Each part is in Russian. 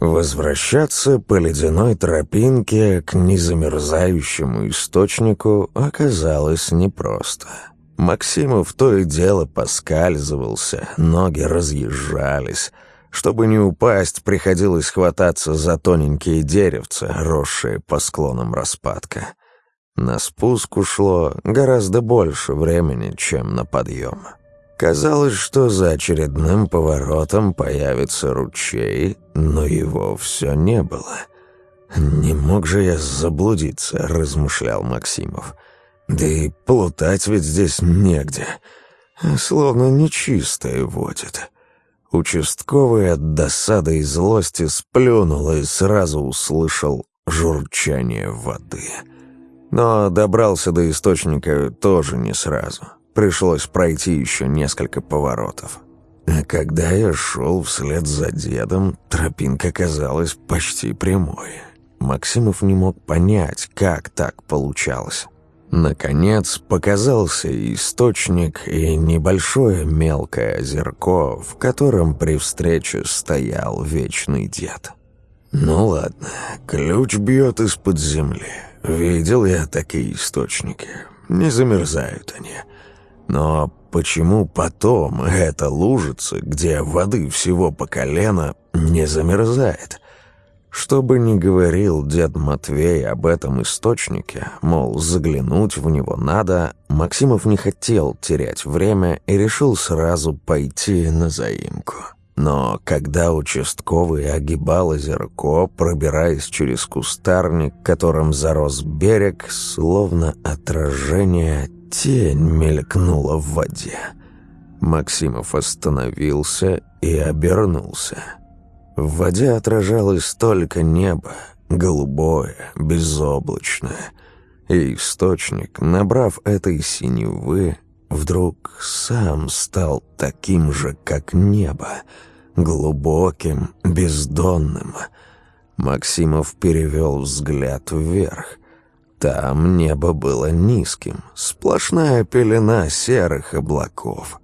Возвращаться по ледяной тропинке к незамерзающему источнику оказалось непросто. Максимов то и дело поскальзывался, ноги разъезжались. Чтобы не упасть, приходилось хвататься за тоненькие деревца, росшие по склонам распадка. На спуск ушло гораздо больше времени, чем на подъем. Казалось, что за очередным поворотом появится ручей, но его все не было. «Не мог же я заблудиться», — размышлял Максимов. «Да и плутать ведь здесь негде. Словно нечистое водит». Участковый от досады и злости сплюнул и сразу услышал журчание воды. Но добрался до источника тоже не сразу. Пришлось пройти еще несколько поворотов. А когда я шел вслед за дедом, тропинка казалась почти прямой. Максимов не мог понять, как так получалось. Наконец показался источник и небольшое мелкое озерко, в котором при встрече стоял вечный дед. «Ну ладно, ключ бьет из-под земли. Видел я такие источники. Не замерзают они. Но почему потом эта лужица, где воды всего по колено, не замерзает? Что бы ни говорил дед Матвей об этом источнике, мол, заглянуть в него надо, Максимов не хотел терять время и решил сразу пойти на заимку. Но когда участковый огибал озерко, пробираясь через кустарник, которым зарос берег, словно отражение Тень мелькнула в воде. Максимов остановился и обернулся. В воде отражалось только небо, голубое, безоблачное. И источник, набрав этой синевы, вдруг сам стал таким же, как небо, глубоким, бездонным. Максимов перевел взгляд вверх — там небо было низким, сплошная пелена серых облаков.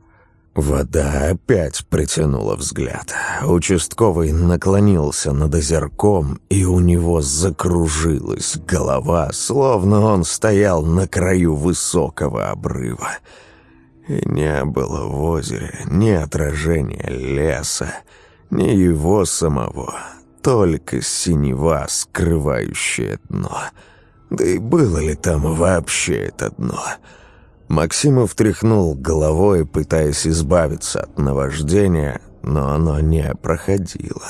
Вода опять притянула взгляд. Участковый наклонился над озерком, и у него закружилась голова, словно он стоял на краю высокого обрыва. И не было в озере ни отражения леса, ни его самого, только синева, скрывающая дно — да и было ли там вообще это дно? Максимов тряхнул головой, пытаясь избавиться от наваждения, но оно не проходило.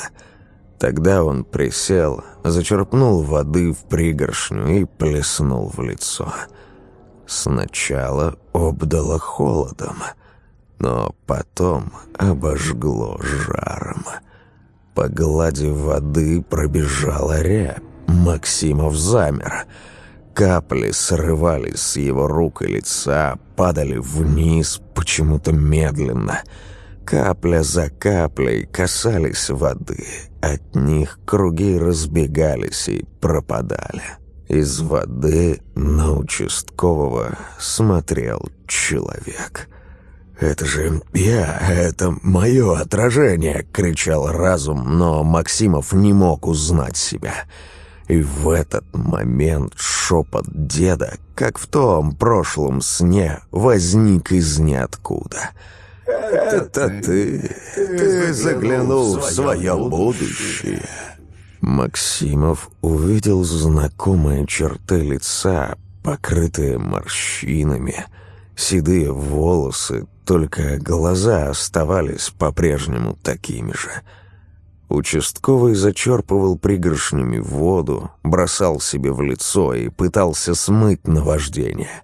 Тогда он присел, зачерпнул воды в пригоршню и плеснул в лицо. Сначала обдало холодом, но потом обожгло жаром. По глади воды пробежала рябь. Максимов замер — Капли срывались с его рук и лица, падали вниз почему-то медленно. Капля за каплей касались воды. От них круги разбегались и пропадали. Из воды на участкового смотрел человек. «Это же я, это мое отражение!» — кричал разум, но Максимов не мог узнать себя — и в этот момент шепот деда, как в том прошлом сне, возник из ниоткуда. «Это ты, ты заглянул в свое будущее». Максимов увидел знакомые черты лица, покрытые морщинами, седые волосы, только глаза оставались по-прежнему такими же – Участковый зачерпывал пригоршнями воду, бросал себе в лицо и пытался смыть наваждение.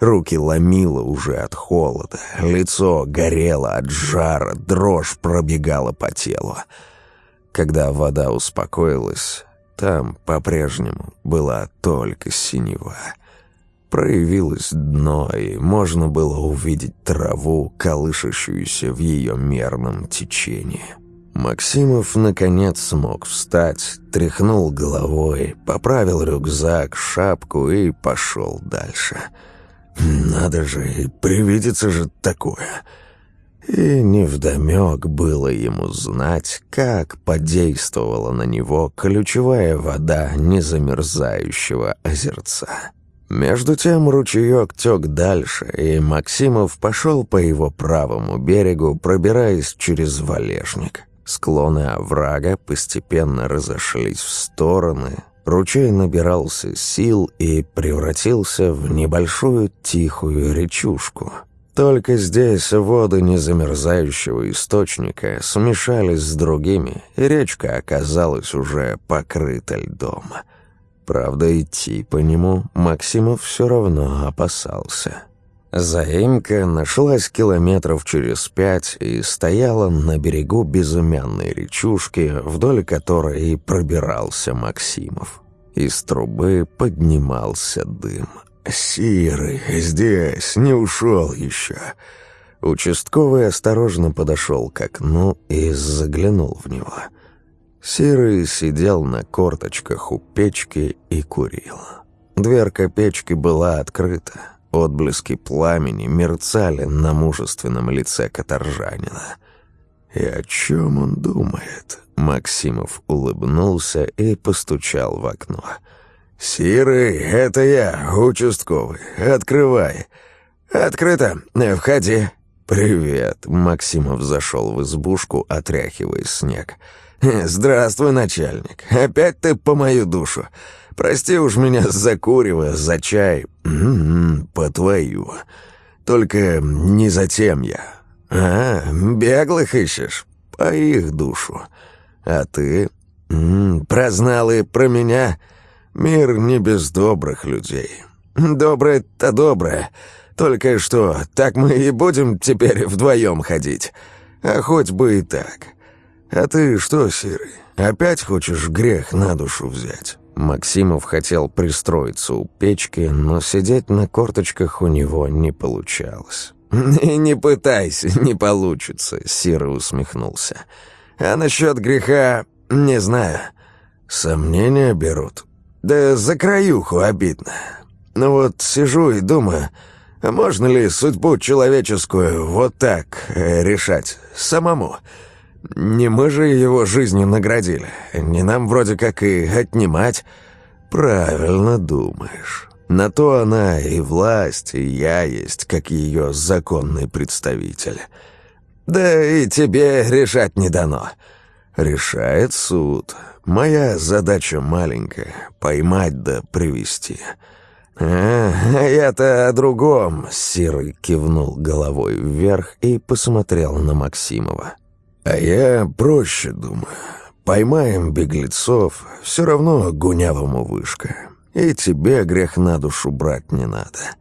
Руки ломило уже от холода, лицо горело от жара, дрожь пробегала по телу. Когда вода успокоилась, там по-прежнему была только синева. Проявилось дно, и можно было увидеть траву, колышащуюся в ее мерном течении. Максимов, наконец, смог встать, тряхнул головой, поправил рюкзак, шапку и пошел дальше. «Надо же, привидится же такое!» И невдомек было ему знать, как подействовала на него ключевая вода незамерзающего озерца. Между тем ручеек тек дальше, и Максимов пошел по его правому берегу, пробираясь через валежник. Склоны оврага постепенно разошлись в стороны, ручей набирался сил и превратился в небольшую тихую речушку — только здесь воды незамерзающего источника смешались с другими, и речка оказалась уже покрыта льдом. Правда, идти по нему Максимов все равно опасался. Заимка нашлась километров через пять и стояла на берегу безымянной речушки, вдоль которой и пробирался Максимов. Из трубы поднимался дым — «Сирый здесь, не ушел еще». Участковый осторожно подошел к окну и заглянул в него. Сирый сидел на корточках у печки и курил. Дверка печки была открыта. Отблески пламени мерцали на мужественном лице каторжанина. «И о чем он думает?» Максимов улыбнулся и постучал в окно. «Сирый, это я, участковый. Открывай». «Открыто. Входи». «Привет». Максимов зашел в избушку, отряхивая снег. «Здравствуй, начальник. Опять ты по мою душу. Прости уж меня за курево, за чай. М-м, по твою. Только не за тем я. А, беглых ищешь? По их душу. А ты? М-м, прознал и про меня?» Мир не без добрых людей. Доброе-то доброе. Только что, так мы и будем теперь вдвоем ходить. А хоть бы и так. А ты что, Сирый, опять хочешь грех на душу взять?» Максимов хотел пристроиться у печки, но сидеть на корточках у него не получалось. «И не пытайся, не получится», — Сира усмехнулся. «А насчет греха, не знаю. Сомнения берут». Да за краюху обидно. Ну вот сижу и думаю, а можно ли судьбу человеческую вот так э, решать самому? Не мы же его жизнью наградили, не нам вроде как и отнимать. Правильно думаешь. На то она и власть, и я есть, как ее законный представитель. Да и тебе решать не дано. Решает суд. Моя задача маленькая — поймать да привести. «А, я-то о другом», — Сирый кивнул головой вверх и посмотрел на Максимова. «А я проще думаю. Поймаем беглецов, все равно гунявому вышка. И тебе грех на душу брать не надо.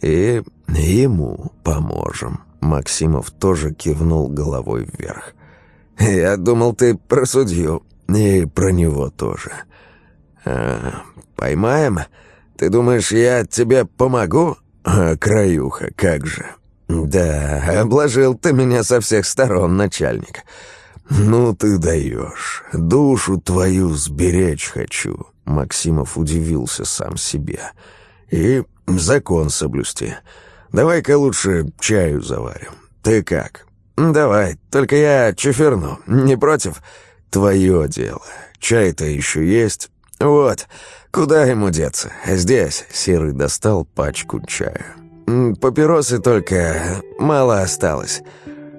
И ему поможем». Максимов тоже кивнул головой вверх. «Я думал, ты про судью», и про него тоже. А, поймаем? Ты думаешь, я тебе помогу? А, краюха, как же. Да, обложил ты меня со всех сторон, начальник. Ну ты даешь. Душу твою сберечь хочу. Максимов удивился сам себе. И закон соблюсти. Давай-ка лучше чаю заварим. Ты как? Давай, только я чеферну. Не против? «Твое дело. Чай-то еще есть?» «Вот. Куда ему деться? Здесь». Серый достал пачку чая. «Папиросы только мало осталось.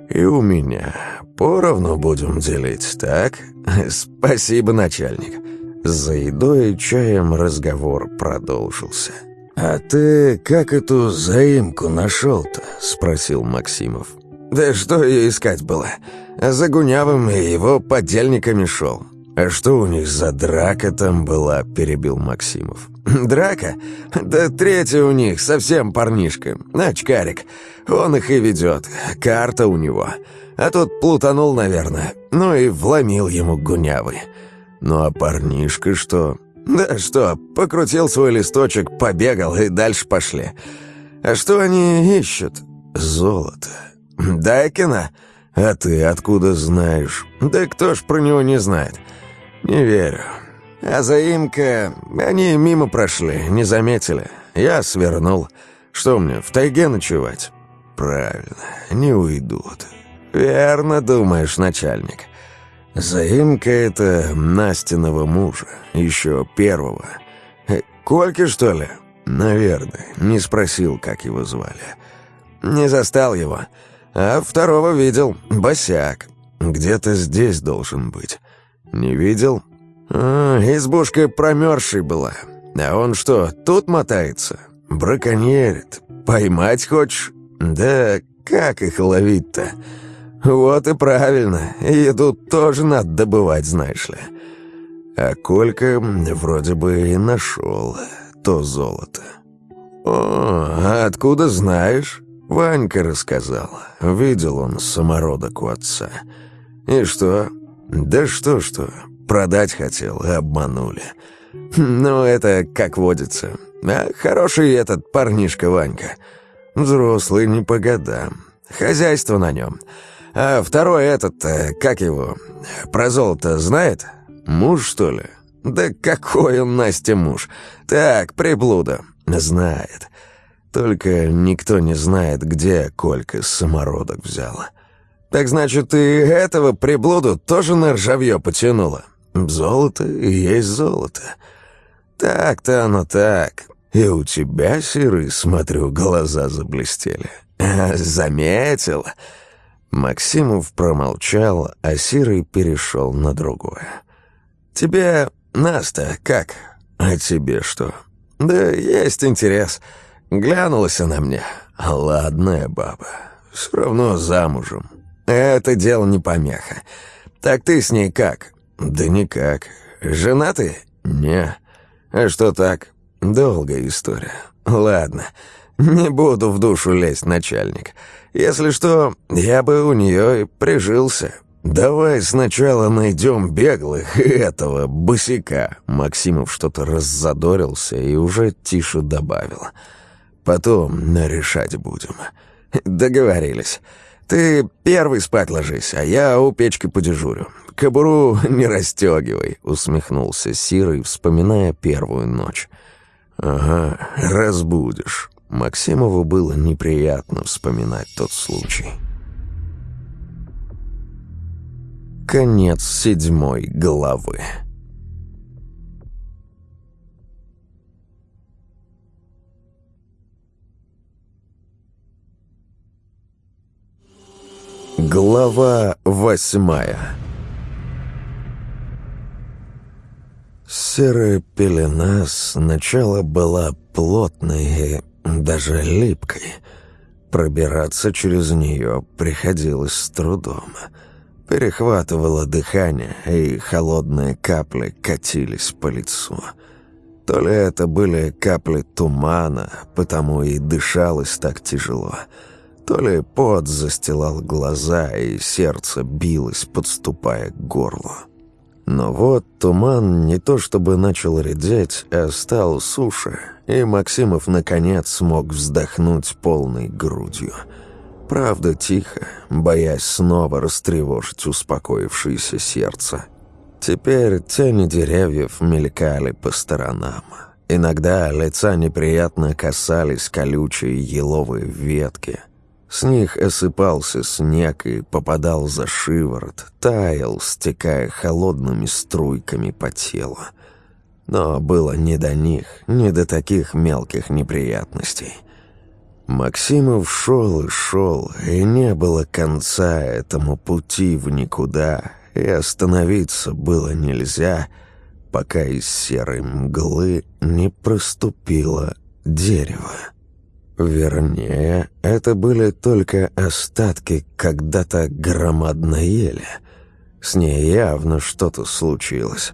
И у меня. Поровну будем делить, так? Спасибо, начальник». За едой и чаем разговор продолжился. «А ты как эту заимку нашел-то?» — спросил Максимов. «Да что ее искать было? За Гунявым и его подельниками шел». «А что у них за драка там была?» – перебил Максимов. «Драка? Да третья у них, совсем парнишка. Очкарик. Он их и ведет. Карта у него. А тот плутанул, наверное. Ну и вломил ему Гунявый. Ну а парнишка что?» «Да что, покрутил свой листочек, побегал и дальше пошли. А что они ищут?» «Золото». «Дайкина? А ты откуда знаешь? Да кто ж про него не знает? Не верю. А заимка... Они мимо прошли, не заметили. Я свернул. Что мне, в тайге ночевать?» «Правильно, не уйдут. «Верно думаешь, начальник. Заимка — это Настиного мужа, еще первого. Э, Кольки, что ли? Наверное. Не спросил, как его звали. Не застал его. А второго видел. Босяк. Где-то здесь должен быть. Не видел? А, избушка промерзшей была. А он что, тут мотается? Браконьерит. Поймать хочешь? Да как их ловить-то? Вот и правильно. Еду тоже надо добывать, знаешь ли. А Колька вроде бы и нашел то золото. О, а откуда знаешь? Ванька рассказал. Видел он самородок у отца. И что? Да что-что, продать хотел, обманули. Ну, это как водится. А хороший этот парнишка Ванька. Взрослый не по годам. Хозяйство на нем. А второй этот, э, как его, про золото знает? Муж, что ли? Да какой он Настя муж? Так, приблуда. Знает. Только никто не знает, где Колька самородок взяла. Так значит, и этого приблуду тоже на ржавье потянуло? Золото и есть золото. Так-то оно так. И у тебя, Сирый, смотрю, глаза заблестели. Заметил. Максимов промолчал, а Сирый перешел на другое. «Тебе, Наста, как? А тебе что?» «Да есть интерес. Глянулась она мне. Ладная баба. Все равно замужем. Это дело не помеха. Так ты с ней как?» «Да никак. Женатый? Не. А что так? Долгая история. Ладно, не буду в душу лезть, начальник. Если что, я бы у нее и прижился. Давай сначала найдем беглых этого босика». Максимов что-то раззадорился и уже тише добавил. «Потом решать будем». «Договорились. Ты первый спать ложись, а я у печки подежурю. Кобуру не расстегивай», — усмехнулся Сирый, вспоминая первую ночь. «Ага, разбудишь». Максимову было неприятно вспоминать тот случай. Конец седьмой главы. Глава восьмая Серая пелена сначала была плотной и даже липкой. Пробираться через нее приходилось с трудом. Перехватывало дыхание, и холодные капли катились по лицу. То ли это были капли тумана, потому и дышалось так тяжело, то ли пот застилал глаза, и сердце билось, подступая к горлу. Но вот туман не то чтобы начал редеть, а стал суше, и Максимов наконец смог вздохнуть полной грудью. Правда, тихо, боясь снова растревожить успокоившееся сердце. Теперь тени деревьев мелькали по сторонам. Иногда лица неприятно касались колючие еловые ветки — с них осыпался снег и попадал за шиворот, таял, стекая холодными струйками по телу. Но было не до них, не до таких мелких неприятностей. Максимов шел и шел, и не было конца этому пути в никуда, и остановиться было нельзя, пока из серой мглы не проступило дерево. Вернее, это были только остатки когда-то громадной ели. С ней явно что-то случилось.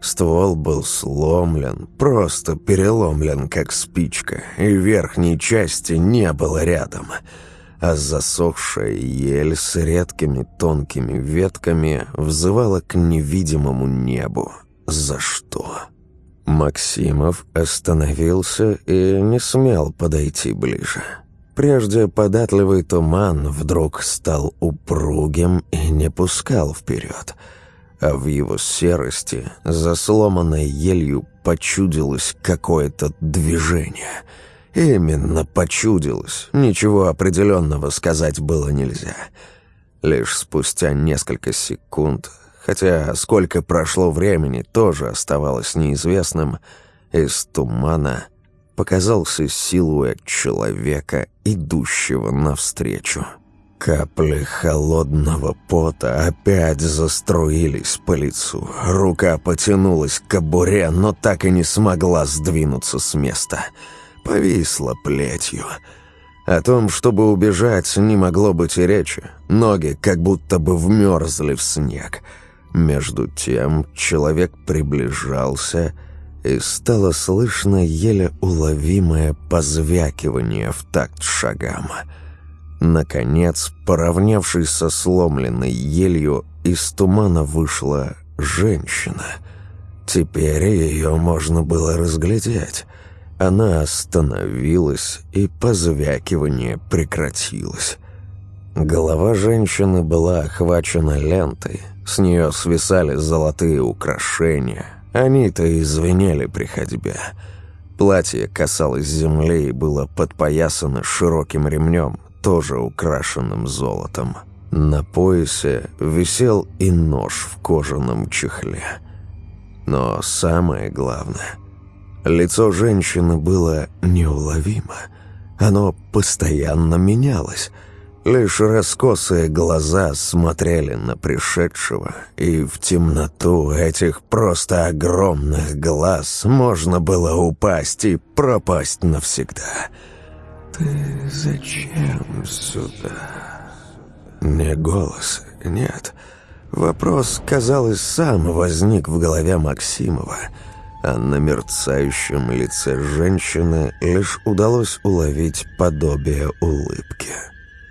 Ствол был сломлен, просто переломлен, как спичка, и верхней части не было рядом. А засохшая ель с редкими тонкими ветками взывала к невидимому небу. За что? Максимов остановился и не смел подойти ближе. Прежде податливый туман вдруг стал упругим и не пускал вперед, а в его серости, за сломанной елью, почудилось какое-то движение. Именно почудилось, ничего определенного сказать было нельзя. Лишь спустя несколько секунд, хотя сколько прошло времени, тоже оставалось неизвестным, из тумана показался силуэт человека, идущего навстречу. Капли холодного пота опять заструились по лицу. Рука потянулась к кобуре, но так и не смогла сдвинуться с места. Повисла плетью. О том, чтобы убежать, не могло быть и речи. Ноги как будто бы вмерзли в снег. Между тем человек приближался, и стало слышно еле уловимое позвякивание в такт шагам — Наконец, поравнявшись со сломленной елью, из тумана вышла женщина. Теперь ее можно было разглядеть. Она остановилась, и позвякивание прекратилось. Голова женщины была охвачена лентой. С нее свисали золотые украшения. Они-то и звенели при ходьбе. Платье касалось земли и было подпоясано широким ремнем, тоже украшенным золотом. На поясе висел и нож в кожаном чехле. Но самое главное, лицо женщины было неуловимо. Оно постоянно менялось. Лишь раскосые глаза смотрели на пришедшего, и в темноту этих просто огромных глаз можно было упасть и пропасть навсегда — «Ты зачем сюда?» Не голос, нет. Вопрос, казалось, сам возник в голове Максимова, а на мерцающем лице женщины лишь удалось уловить подобие улыбки.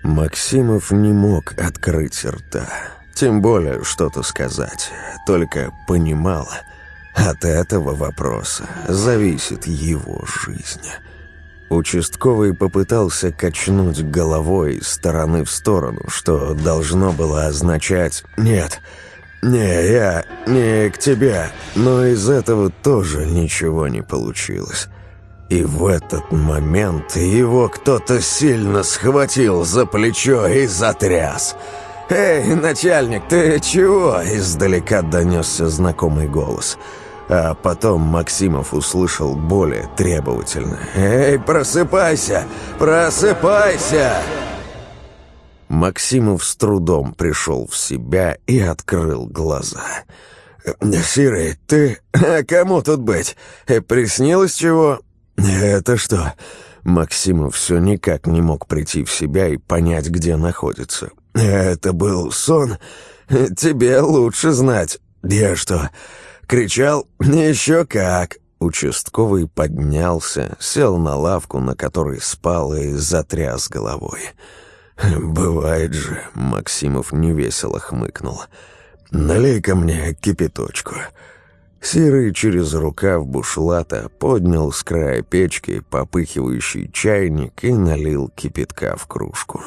Максимов не мог открыть рта, тем более что-то сказать, только понимал, от этого вопроса зависит его жизнь». Участковый попытался качнуть головой из стороны в сторону, что должно было означать «Нет, не, я не к тебе», но из этого тоже ничего не получилось. И в этот момент его кто-то сильно схватил за плечо и затряс. «Эй, начальник, ты чего?» – издалека донесся знакомый голос – а потом Максимов услышал более требовательно. «Эй, просыпайся! Просыпайся!» Максимов с трудом пришел в себя и открыл глаза. «Сирый, ты... кому тут быть? Приснилось чего?» «Это что?» Максимов все никак не мог прийти в себя и понять, где находится. «Это был сон? Тебе лучше знать. Я что, Кричал «Еще как!» Участковый поднялся, сел на лавку, на которой спал, и затряс головой. «Бывает же», — Максимов невесело хмыкнул. «Налей-ка мне кипяточку». Серый через рукав бушлата поднял с края печки попыхивающий чайник и налил кипятка в кружку.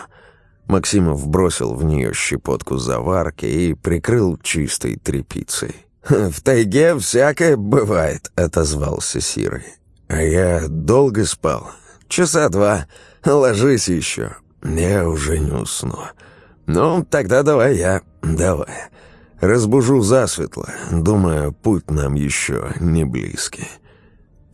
Максимов бросил в нее щепотку заварки и прикрыл чистой тряпицей. «В тайге всякое бывает», — отозвался Сирый. «А я долго спал. Часа два. Ложись еще. Я уже не усну. Ну, тогда давай я. Давай. Разбужу засветло. Думаю, путь нам еще не близкий».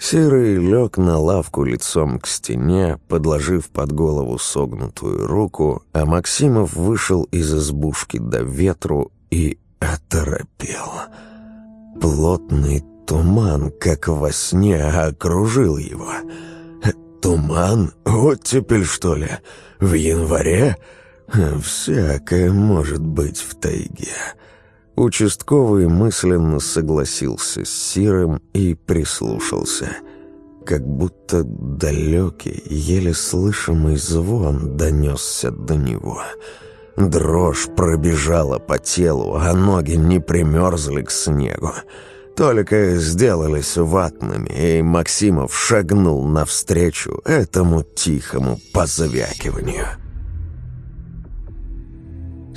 Серый лег на лавку лицом к стене, подложив под голову согнутую руку, а Максимов вышел из избушки до ветру и оторопел. Плотный туман, как во сне, окружил его. Туман? Оттепель, что ли? В январе? Всякое может быть в тайге. Участковый мысленно согласился с Сирым и прислушался. Как будто далекий, еле слышимый звон донесся до него — Дрожь пробежала по телу, а ноги не примерзли к снегу. Только сделались ватными, и Максимов шагнул навстречу этому тихому позвякиванию.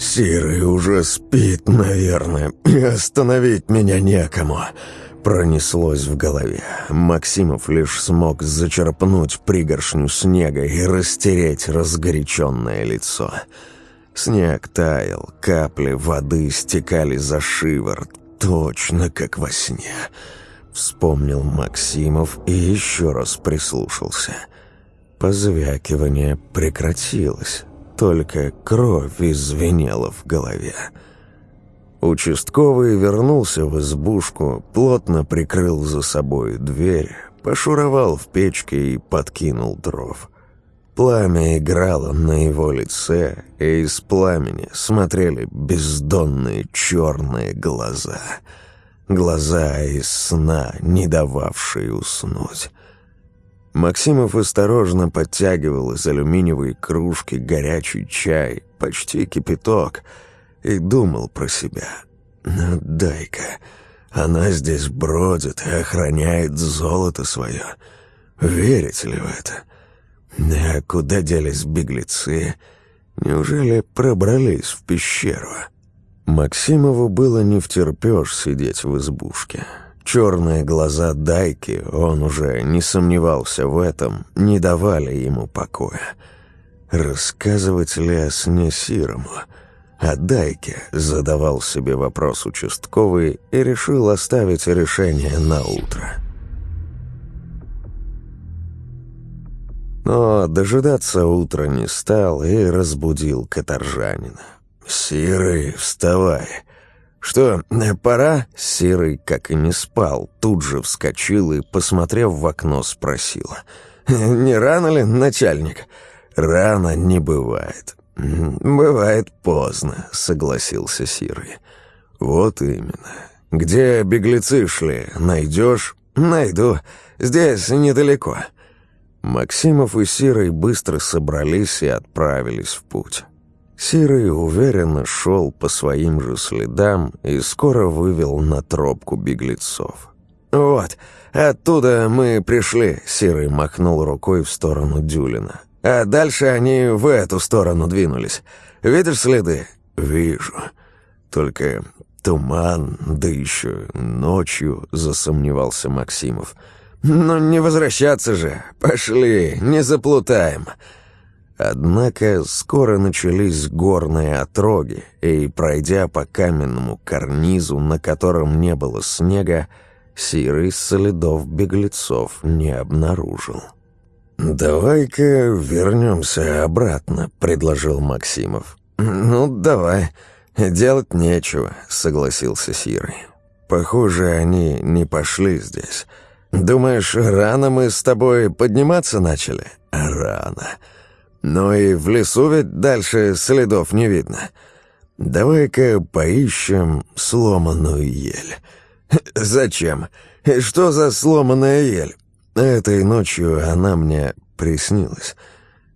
«Сирый уже спит, наверное, и остановить меня некому», — пронеслось в голове. Максимов лишь смог зачерпнуть пригоршню снега и растереть разгоряченное лицо — Снег таял, капли воды стекали за шиворот, точно как во сне. Вспомнил Максимов и еще раз прислушался. Позвякивание прекратилось, только кровь извинела в голове. Участковый вернулся в избушку, плотно прикрыл за собой дверь, пошуровал в печке и подкинул дров. Пламя играло на его лице, и из пламени смотрели бездонные черные глаза. Глаза из сна, не дававшие уснуть. Максимов осторожно подтягивал из алюминиевой кружки горячий чай, почти кипяток, и думал про себя. «Ну, дай-ка, она здесь бродит и охраняет золото свое. Верите ли в это?» Да куда делись беглецы? Неужели пробрались в пещеру? Максимову было не втерпешь сидеть в избушке. Черные глаза Дайки, он уже не сомневался в этом, не давали ему покоя. Рассказывать ли о сне Сирому? А Дайке задавал себе вопрос участковый и решил оставить решение на утро. Но дожидаться утра не стал и разбудил каторжанина. «Сирый, вставай!» «Что, пора?» Сирый, как и не спал, тут же вскочил и, посмотрев в окно, спросил. «Не рано ли, начальник?» «Рано не бывает». «Бывает поздно», — согласился Сирый. «Вот именно. Где беглецы шли, найдешь?» «Найду. Здесь недалеко». Максимов и Сирой быстро собрались и отправились в путь. Сирый уверенно шел по своим же следам и скоро вывел на тропку беглецов. «Вот, оттуда мы пришли», — Сирый махнул рукой в сторону Дюлина. «А дальше они в эту сторону двинулись. Видишь следы?» «Вижу. Только туман, да еще ночью», — засомневался. «Максимов». «Ну не возвращаться же! Пошли, не заплутаем!» Однако скоро начались горные отроги, и, пройдя по каменному карнизу, на котором не было снега, Сирый следов беглецов не обнаружил. «Давай-ка вернемся обратно», — предложил Максимов. «Ну, давай. Делать нечего», — согласился Сирый. «Похоже, они не пошли здесь». «Думаешь, рано мы с тобой подниматься начали?» «Рано. Но и в лесу ведь дальше следов не видно. Давай-ка поищем сломанную ель». «Зачем? Что за сломанная ель?» «Этой ночью она мне приснилась».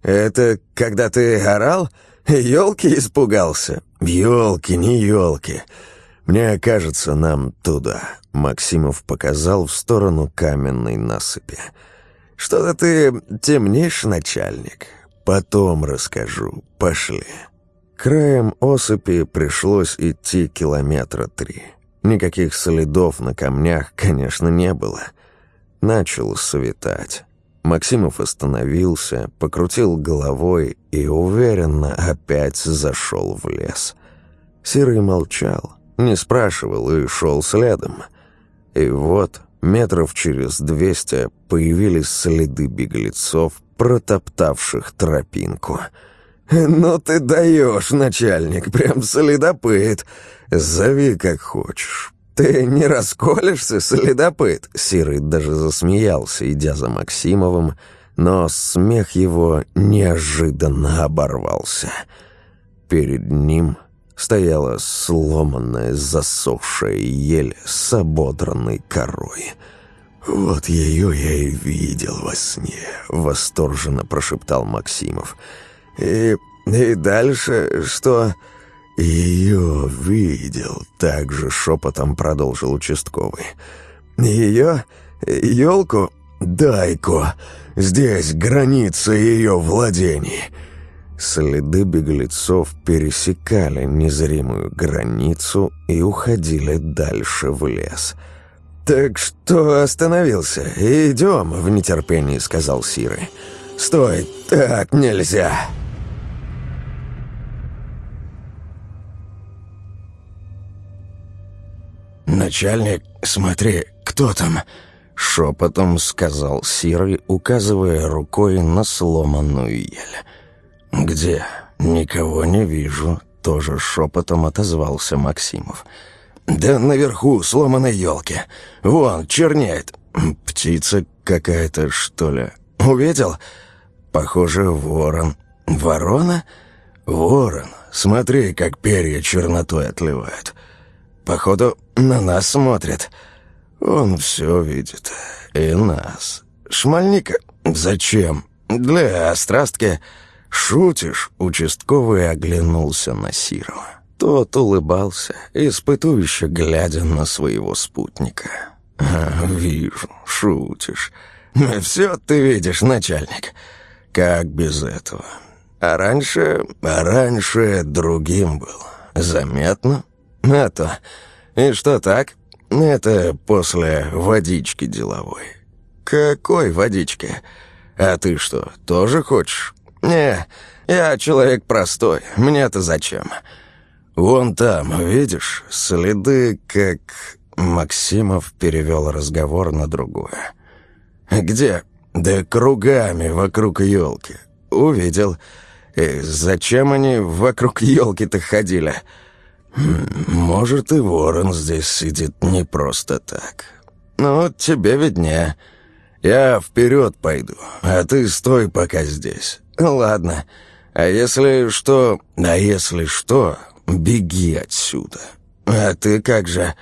«Это когда ты орал? Елки испугался?» «Елки, не елки. Мне кажется, нам туда». Максимов показал в сторону каменной насыпи. «Что-то ты темнишь, начальник. Потом расскажу. Пошли». Краем осыпи пришлось идти километра три. Никаких следов на камнях, конечно, не было. Начал светать. Максимов остановился, покрутил головой и уверенно опять зашел в лес. Серый молчал, не спрашивал и шел следом. И вот, метров через двести, появились следы беглецов, протоптавших тропинку. «Ну ты даешь, начальник, прям следопыт. Зови как хочешь. Ты не расколешься, следопыт?» Сирый даже засмеялся, идя за Максимовым, но смех его неожиданно оборвался. Перед ним стояла сломанная засохшая ель с ободранной корой. «Вот ее я и видел во сне», — восторженно прошептал Максимов. «И, и дальше что?» «Ее видел», — также шепотом продолжил участковый. «Ее? Елку? Дайку. Здесь граница ее владений». Следы беглецов пересекали незримую границу и уходили дальше в лес. «Так что остановился? Идем!» — в нетерпении сказал Сиры. «Стой! Так нельзя!» «Начальник, смотри, кто там?» — шепотом сказал Сиры, указывая рукой на сломанную ель. «Где? Никого не вижу», — тоже шепотом отозвался Максимов. «Максимов». «Да наверху сломанной елки. Вон, чернеет. Птица какая-то, что ли. Увидел? Похоже, ворон. Ворона? Ворон. Смотри, как перья чернотой отливают. Походу, на нас смотрит. Он все видит. И нас. Шмальника? Зачем? Для острастки. Шутишь? Участковый оглянулся на Сирова. Тот улыбался, испытующе глядя на своего спутника. А, «Вижу, шутишь. Все ты видишь, начальник. Как без этого? А раньше... А раньше другим был. Заметно? А то... И что так? Это после водички деловой. Какой водички? А ты что, тоже хочешь? Не, я человек простой. Мне-то зачем? Вон там, видишь, следы как... Максимов перевел разговор на другое. «Где?» «Да кругами вокруг елки. Увидел. И зачем они вокруг елки-то ходили?» «Может, и ворон здесь сидит не просто так. Ну, тебе виднее. Я вперед пойду, а ты стой пока здесь. Ладно. А если что... А если что, беги отсюда. А ты как же...»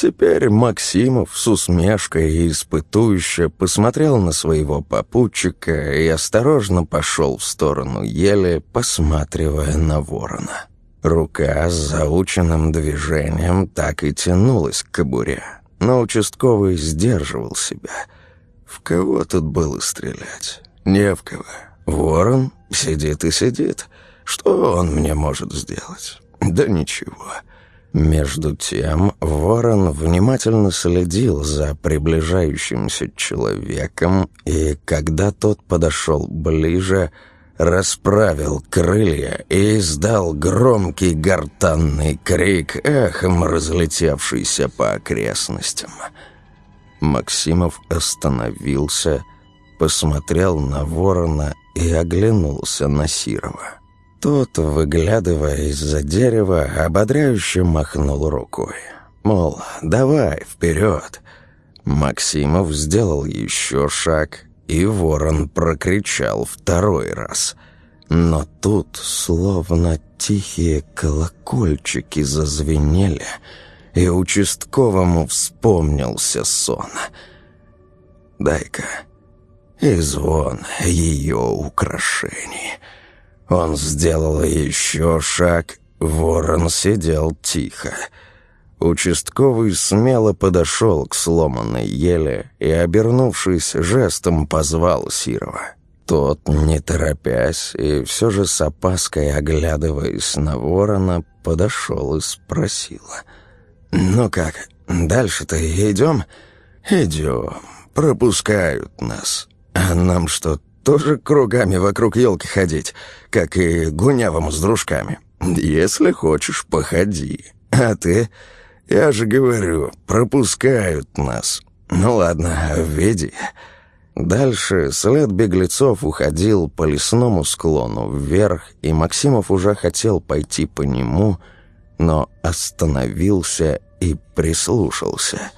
Теперь Максимов с усмешкой и испытующе посмотрел на своего попутчика и осторожно пошел в сторону ели, посматривая на ворона. Рука с заученным движением так и тянулась к кобуре, но участковый сдерживал себя. В кого тут было стрелять? Не в кого. Ворон сидит и сидит. Что он мне может сделать? Да ничего. Между тем ворон внимательно следил за приближающимся человеком, и когда тот подошел ближе, расправил крылья и издал громкий гортанный крик, эхом разлетевшийся по окрестностям. Максимов остановился, посмотрел на ворона и оглянулся на Сирова. Тот, выглядывая из-за дерева, ободряюще махнул рукой. Мол, давай, вперед. Максимов сделал еще шаг, и ворон прокричал второй раз. Но тут словно тихие колокольчики зазвенели, и участковому вспомнился сон. «Дай-ка, и звон ее украшений». Он сделал еще шаг, ворон сидел тихо. Участковый смело подошел к сломанной еле и, обернувшись, жестом позвал Сирова. Тот, не торопясь и все же с опаской оглядываясь на ворона, подошел и спросил. «Ну как, дальше-то идем?» «Идем. Пропускают нас. А нам что, тоже кругами вокруг елки ходить, как и гунявому с дружками. Если хочешь, походи. А ты, я же говорю, пропускают нас. Ну ладно, веди». Дальше след беглецов уходил по лесному склону вверх, и Максимов уже хотел пойти по нему, но остановился и прислушался.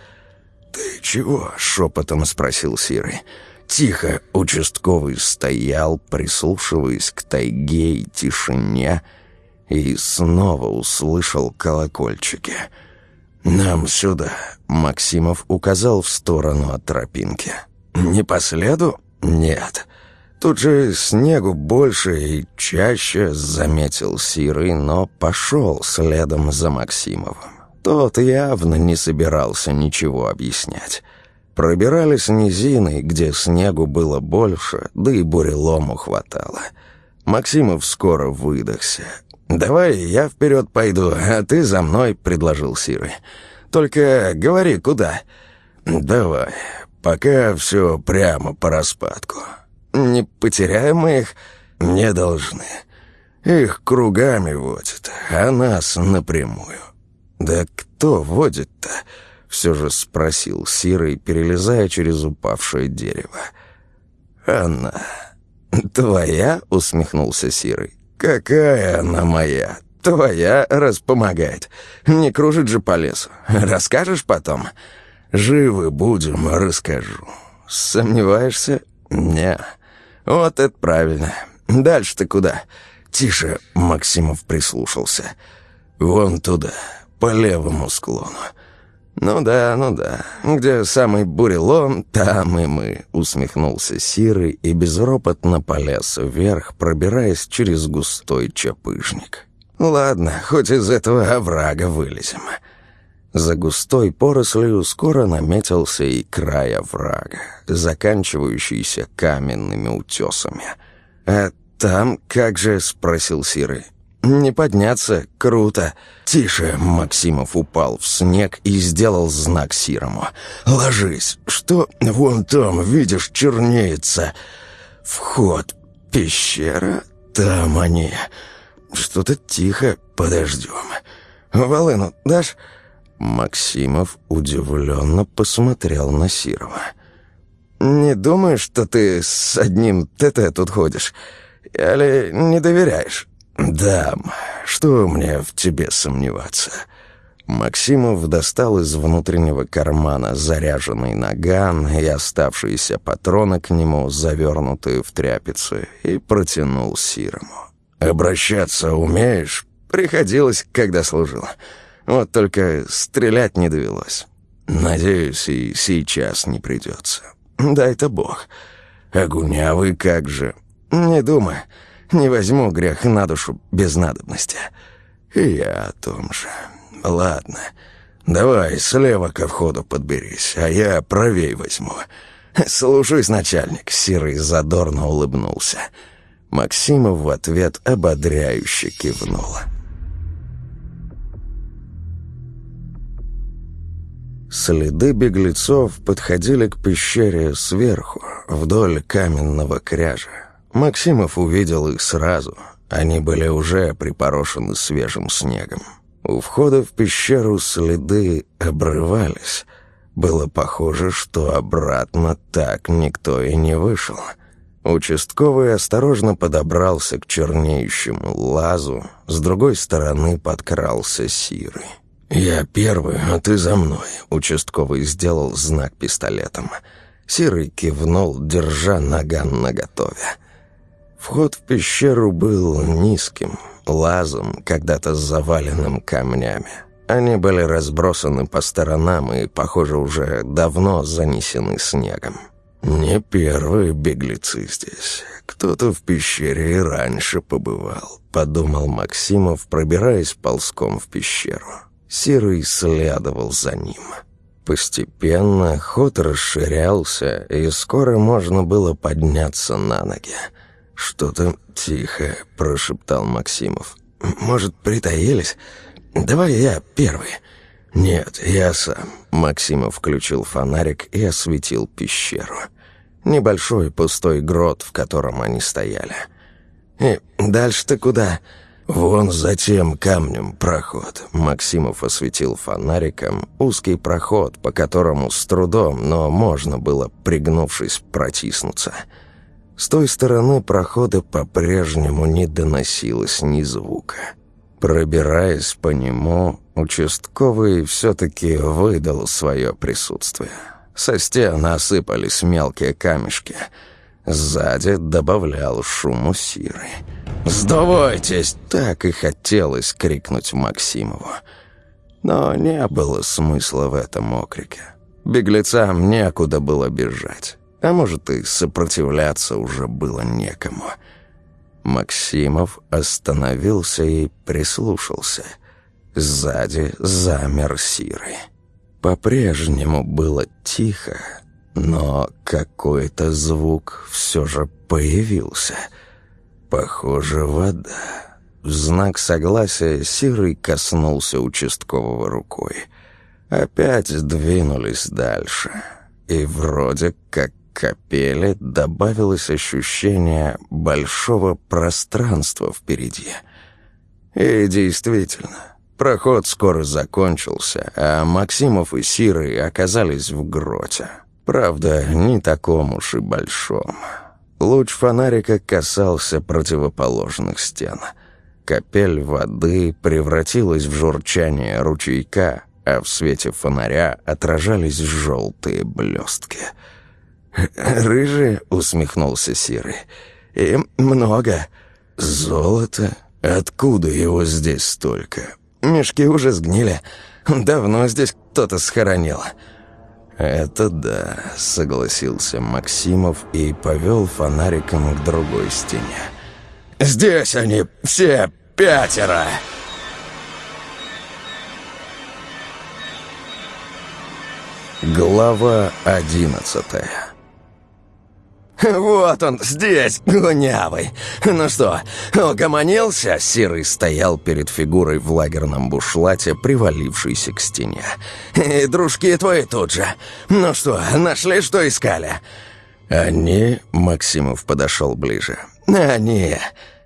«Ты чего?» — шепотом спросил Сирый. Тихо участковый стоял, прислушиваясь к тайге и тишине, и снова услышал колокольчики. «Нам сюда», — Максимов указал в сторону от тропинки. «Не по следу? Нет. Тут же снегу больше и чаще», — заметил Сирый, но пошел следом за Максимовым. Тот явно не собирался ничего объяснять. Пробирались низины, где снегу было больше, да и бурелому хватало. Максимов скоро выдохся. «Давай я вперед пойду, а ты за мной», — предложил Сиры. «Только говори, куда?» «Давай, пока все прямо по распадку. Не потеряем мы их?» «Не должны. Их кругами водят, а нас напрямую». «Да кто водит-то?» Все же спросил Сирый, перелезая через упавшее дерево. «Она твоя?» — усмехнулся Сирый. «Какая она моя? Твоя, раз помогает. Не кружит же по лесу. Расскажешь потом?» «Живы будем, расскажу». «Сомневаешься?» «Не». «Вот это правильно. Дальше ты куда?» «Тише», — Максимов прислушался. «Вон туда, по левому склону». «Ну да, ну да. Где самый бурелом, там и мы», — усмехнулся Сирый и безропотно полез вверх, пробираясь через густой чапыжник. «Ладно, хоть из этого оврага вылезем». За густой порослью скоро наметился и край оврага, заканчивающийся каменными утесами. «А там как же?» — спросил Сирый. «Не подняться. Круто». «Тише!» — Максимов упал в снег и сделал знак Сирому. «Ложись! Что вон там, видишь, чернеется?» «Вход. Пещера? Там они. Что-то тихо. Подождем. Волыну дашь?» Максимов удивленно посмотрел на Сирова. «Не думаешь, что ты с одним ТТ тут ходишь? Или не доверяешь?» «Дам, что мне в тебе сомневаться?» Максимов достал из внутреннего кармана заряженный наган и оставшиеся патроны к нему, завернутые в тряпицу, и протянул Сирому. «Обращаться умеешь?» «Приходилось, когда служил. Вот только стрелять не довелось. Надеюсь, и сейчас не придется. Дай-то бог. Огунявый как же. Не думай». Не возьму грех на душу без надобности. И я о том же. Ладно, давай слева ко входу подберись, а я правей возьму. Слушаюсь, начальник. Сирый задорно улыбнулся. Максимов в ответ ободряюще кивнула. Следы беглецов подходили к пещере сверху, вдоль каменного кряжа. Максимов увидел их сразу. Они были уже припорошены свежим снегом. У входа в пещеру следы обрывались. Было похоже, что обратно так никто и не вышел. Участковый осторожно подобрался к чернеющему лазу, с другой стороны подкрался Сирый. «Я первый, а ты за мной», — участковый сделал знак пистолетом. Сирый кивнул, держа наган наготове. Вход в пещеру был низким, лазом, когда-то заваленным камнями. Они были разбросаны по сторонам и, похоже, уже давно занесены снегом. «Не первые беглецы здесь. Кто-то в пещере и раньше побывал», — подумал Максимов, пробираясь ползком в пещеру. Серый следовал за ним. Постепенно ход расширялся, и скоро можно было подняться на ноги. «Что-то тихо», — прошептал Максимов. «Может, притаились? Давай я первый». «Нет, я сам». Максимов включил фонарик и осветил пещеру. Небольшой пустой грот, в котором они стояли. «И дальше-то куда?» «Вон за тем камнем проход». Максимов осветил фонариком узкий проход, по которому с трудом, но можно было, пригнувшись, протиснуться. «Протиснуться». С той стороны прохода по-прежнему не доносилось ни звука. Пробираясь по нему, участковый все-таки выдал свое присутствие. Со стен осыпались мелкие камешки. Сзади добавлял шуму сиры. «Сдавайтесь!» — так и хотелось крикнуть Максимову. Но не было смысла в этом окрике. Беглецам некуда было бежать. А может, и сопротивляться уже было некому. Максимов остановился и прислушался. Сзади замер Сиры. По-прежнему было тихо, но какой-то звук все же появился. Похоже, вода. В знак согласия Сирый коснулся участкового рукой. Опять двинулись дальше. И вроде как капели добавилось ощущение большого пространства впереди. И действительно, Проход скоро закончился, а Максимов и Сиры оказались в гроте. Правда, не таком уж и большом. Луч фонарика касался противоположных стен. Капель воды превратилась в журчание ручейка, а в свете фонаря отражались желтые блестки. «Рыжие?» — усмехнулся Сирый. «И много. Золото? Откуда его здесь столько? Мешки уже сгнили. Давно здесь кто-то схоронил». «Это да», — согласился Максимов и повел фонариком к другой стене. «Здесь они все пятеро!» Глава одиннадцатая «Вот он, здесь, гунявый. Ну что, угомонился?» Серый стоял перед фигурой в лагерном бушлате, привалившейся к стене. «И дружки твои тут же. Ну что, нашли, что искали?» «Они...» — Максимов подошел ближе. «Они...»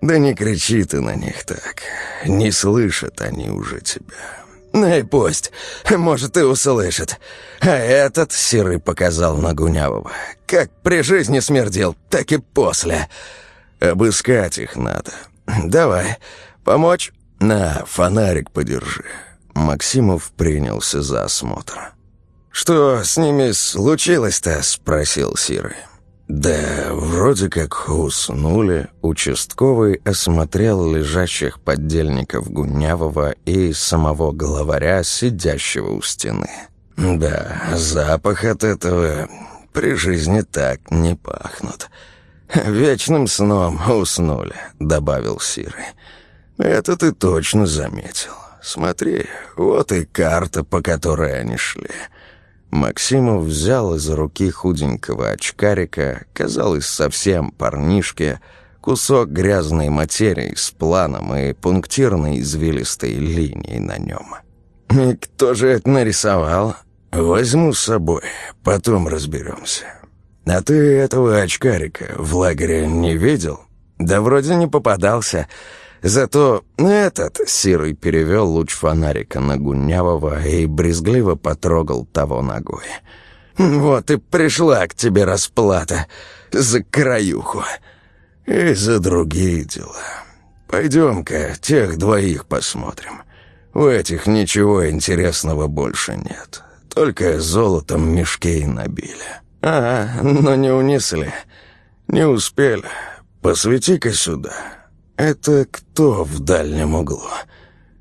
«Да не кричи ты на них так. Не слышат они уже тебя». «Ну и пусть. Может, и услышит. А этот, — Серый показал на Гунявого, — как при жизни смердил, так и после. Обыскать их надо. Давай. Помочь? На, фонарик подержи». Максимов принялся за осмотр. «Что с ними случилось-то?» — спросил Сирый. Да, вроде как уснули. Участковый осмотрел лежащих поддельников Гунявого и самого главаря, сидящего у стены. Да, запах от этого при жизни так не пахнут. «Вечным сном уснули», — добавил Сирый. «Это ты точно заметил. Смотри, вот и карта, по которой они шли». Максимов взял из руки худенького очкарика, казалось, совсем парнишке, кусок грязной материи с планом и пунктирной извилистой линией на нем. «И кто же это нарисовал?» «Возьму с собой, потом разберемся. А ты этого очкарика в лагере не видел?» «Да вроде не попадался». Зато этот Сирый перевел луч фонарика на Гунявого и брезгливо потрогал того ногой. «Вот и пришла к тебе расплата за краюху. И за другие дела. Пойдем-ка тех двоих посмотрим. У этих ничего интересного больше нет. Только золотом мешки набили». «А, но не унесли. Не успели. Посвети-ка сюда». «Это кто в дальнем углу?»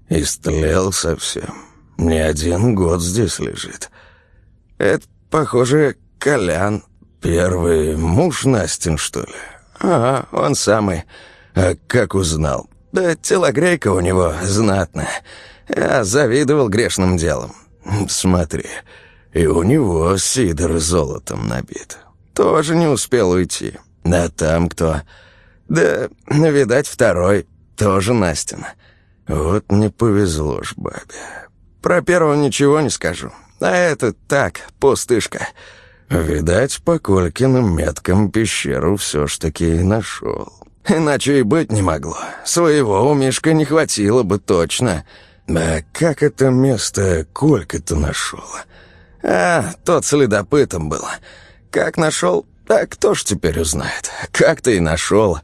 «Истлел совсем. Не один год здесь лежит». «Это, похоже, Колян. Первый муж Настин, что ли?» «Ага, он самый. А как узнал?» «Да телогрейка у него знатная. Я завидовал грешным делом». «Смотри, и у него сидор золотом набит. Тоже не успел уйти. А там кто?» Да, видать, второй тоже Настин. Вот не повезло ж бабе. Про первого ничего не скажу. А это так, пустышка. Видать, по Колькиным меткам пещеру все ж таки нашел. Иначе и быть не могло. Своего у Мишка не хватило бы точно. А как это место Колька-то нашел? А, тот следопытом был. Как нашел, так кто ж теперь узнает? Как ты и нашел?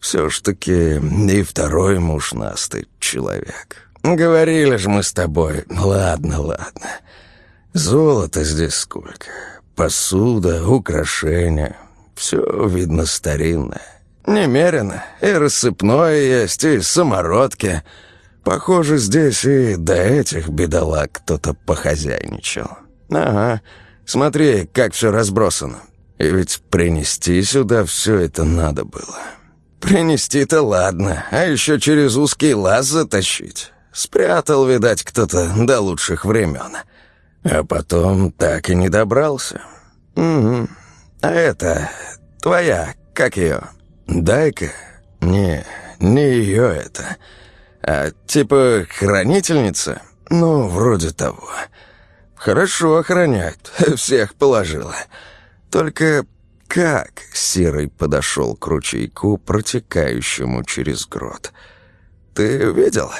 Все ж таки и второй муж нас ты человек. Говорили же мы с тобой. Ладно, ладно. Золото здесь сколько. Посуда, украшения. Все, видно, старинное. Немерено. И рассыпное есть, и самородки. Похоже, здесь и до этих бедолаг кто-то похозяйничал. Ага. Смотри, как все разбросано. И ведь принести сюда все это надо было. Принести-то ладно, а еще через узкий лаз затащить. Спрятал, видать, кто-то до лучших времен. А потом так и не добрался. Угу. А это твоя, как ее? Дай-ка. Не, не ее это. А типа хранительница? Ну, вроде того. Хорошо охраняют, всех положила. Только как Серый подошел к ручейку, протекающему через грот? Ты видел?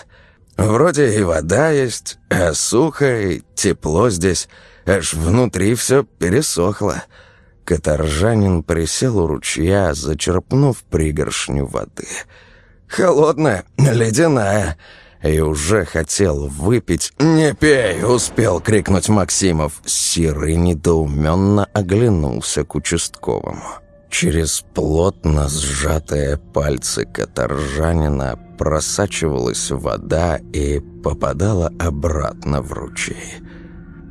Вроде и вода есть, а сухо, и тепло здесь, аж внутри все пересохло». Каторжанин присел у ручья, зачерпнув пригоршню воды. «Холодная, ледяная» и уже хотел выпить. «Не пей!» — успел крикнуть Максимов. Сирый недоуменно оглянулся к участковому. Через плотно сжатые пальцы каторжанина просачивалась вода и попадала обратно в ручей.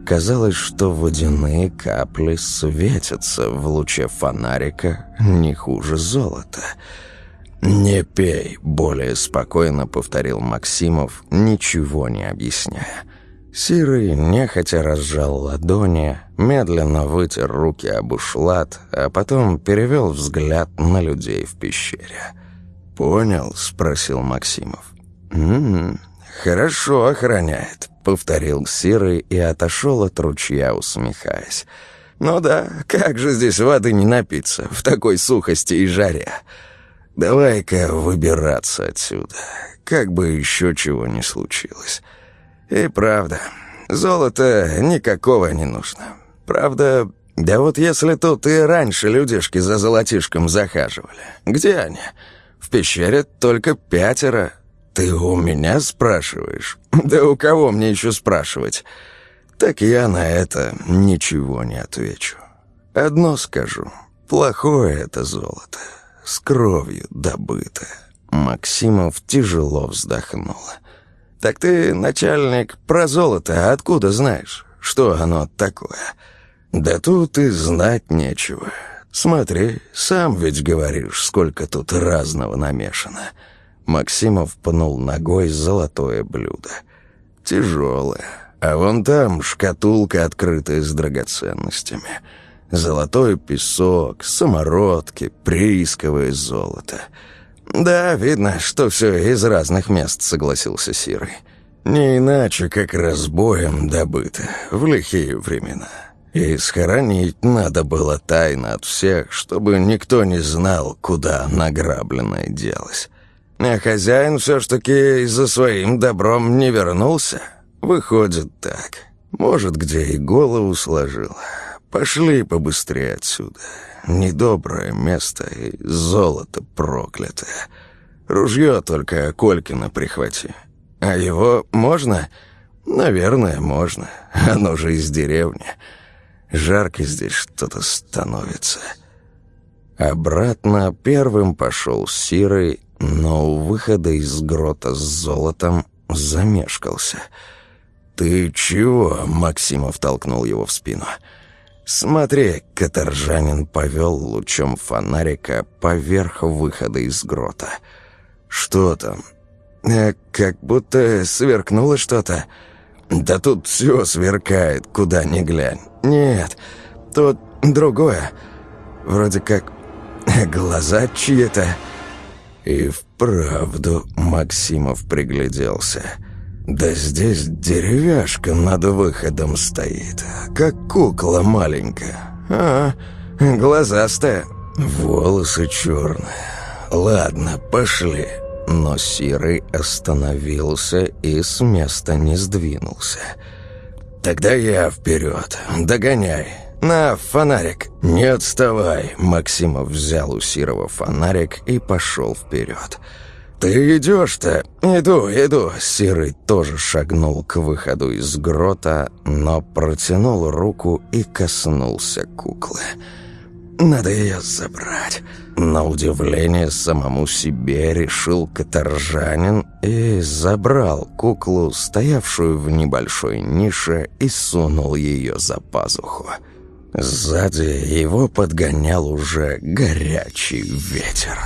Казалось, что водяные капли светятся в луче фонарика не хуже золота — «Не пей», — более спокойно повторил Максимов, ничего не объясняя. Сирый нехотя разжал ладони, медленно вытер руки об ушлат, а потом перевел взгляд на людей в пещере. «Понял?» — спросил Максимов. «М -м, «Хорошо охраняет», — повторил Сирый и отошел от ручья, усмехаясь. «Ну да, как же здесь воды не напиться в такой сухости и жаре?» Давай-ка выбираться отсюда, как бы еще чего не случилось. И правда, золота никакого не нужно. Правда, да вот если тут и раньше людишки за золотишком захаживали, где они? В пещере только пятеро. Ты у меня спрашиваешь? Да у кого мне еще спрашивать? Так я на это ничего не отвечу. Одно скажу, плохое это золото с кровью добыто». Максимов тяжело вздохнул. «Так ты, начальник, про золото откуда знаешь? Что оно такое?» «Да тут и знать нечего. Смотри, сам ведь говоришь, сколько тут разного намешано». Максимов пнул ногой золотое блюдо. «Тяжелое. А вон там шкатулка, открытая с драгоценностями». Золотой песок, самородки, приисковое золото. «Да, видно, что все из разных мест», — согласился Сирый. «Не иначе, как разбоем добыто, в лихие времена. И схоронить надо было тайно от всех, чтобы никто не знал, куда награбленное делось. А хозяин все ж таки за своим добром не вернулся. Выходит так. Может, где и голову сложил». Пошли побыстрее отсюда. Недоброе место и золото проклятое. Ружье только Колькина прихвати. А его можно? Наверное, можно. Оно же из деревни. Жарко здесь что-то становится. Обратно первым пошел Сирой, но у выхода из грота с золотом замешкался. «Ты чего?» — Максимов толкнул его в спину. «Я «Смотри!» — каторжанин повел лучом фонарика поверх выхода из грота. «Что там?» э, «Как будто сверкнуло что-то». «Да тут все сверкает, куда ни глянь». «Нет, тут другое. Вроде как глаза чьи-то». И вправду Максимов пригляделся. «Да». Здесь деревяшка над выходом стоит, как кукла маленькая. А, глазастая, волосы черные. Ладно, пошли. Но Сирый остановился и с места не сдвинулся. «Тогда я вперед. Догоняй. На, фонарик. Не отставай». Максимов взял у Сирова фонарик и пошел вперед. «Вперед». «Ты идешь-то?» «Иду, иду». Серый тоже шагнул к выходу из грота, но протянул руку и коснулся куклы. «Надо ее забрать». На удивление самому себе решил каторжанин и забрал куклу, стоявшую в небольшой нише, и сунул ее за пазуху. Сзади его подгонял уже горячий ветер.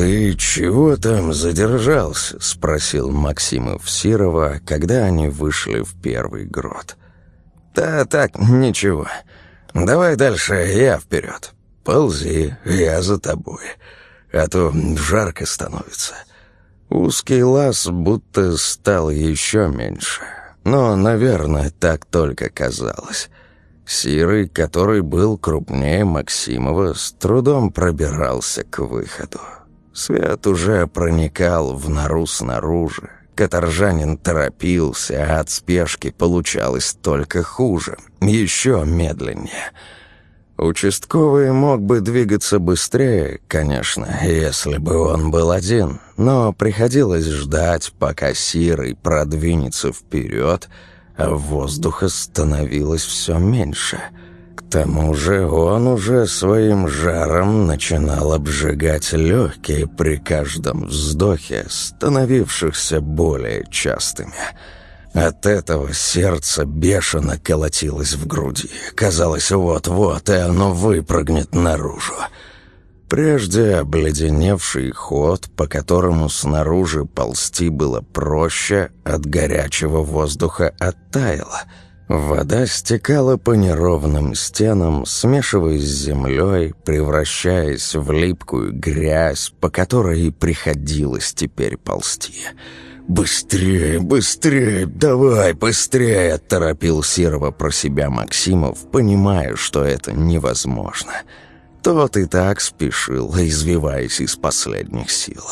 «Ты чего там задержался?» — спросил Максимов Сирова, когда они вышли в первый грот. «Да так, ничего. Давай дальше я вперед. Ползи, я за тобой. А то жарко становится». Узкий лаз будто стал еще меньше. Но, наверное, так только казалось. Сирый, который был крупнее Максимова, с трудом пробирался к выходу. Свет уже проникал в нору снаружи. Каторжанин торопился, а от спешки получалось только хуже, еще медленнее. Участковый мог бы двигаться быстрее, конечно, если бы он был один, но приходилось ждать, пока Сирый продвинется вперед, а воздуха становилось все меньше. Тому же он уже своим жаром начинал обжигать легкие при каждом вздохе, становившихся более частыми – от этого сердце бешено колотилось в груди. Казалось, вот-вот, и оно выпрыгнет наружу. Прежде обледеневший ход, по которому снаружи ползти было проще, от горячего воздуха оттаяла. Вода стекала по неровным стенам, смешиваясь с землей, превращаясь в липкую грязь, по которой и приходилось теперь ползти. «Быстрее, быстрее, давай, быстрее!» – торопил Серого про себя Максимов, понимая, что это невозможно. Тот и так спешил, извиваясь из последних сил.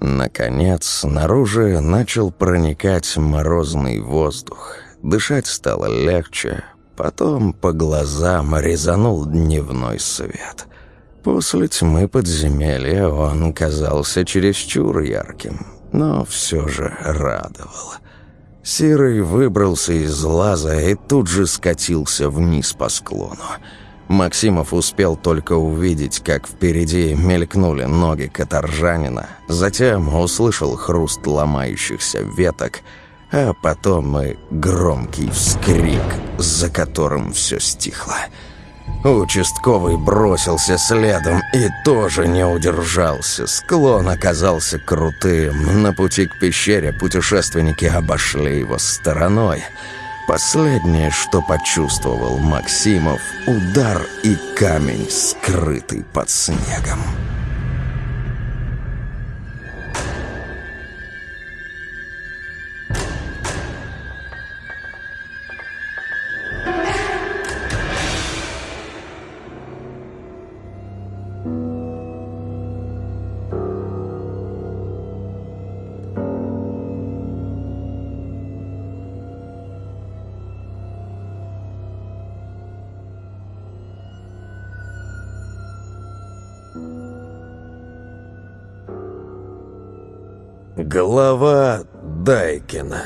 Наконец, снаружи начал проникать морозный воздух. Дышать стало легче, потом по глазам резанул дневной свет. После тьмы подземелья он казался чересчур ярким – но все же радовал. Серый выбрался из лаза и тут же скатился вниз по склону. Максимов успел только увидеть, как впереди мелькнули ноги каторжанина, затем услышал хруст ломающихся веток, а потом и громкий вскрик, за которым все стихло. Участковый бросился следом и тоже не удержался. Склон оказался крутым. На пути к пещере путешественники обошли его стороной. Последнее, что почувствовал Максимов, удар и камень, скрытый под снегом. Глава Дайкина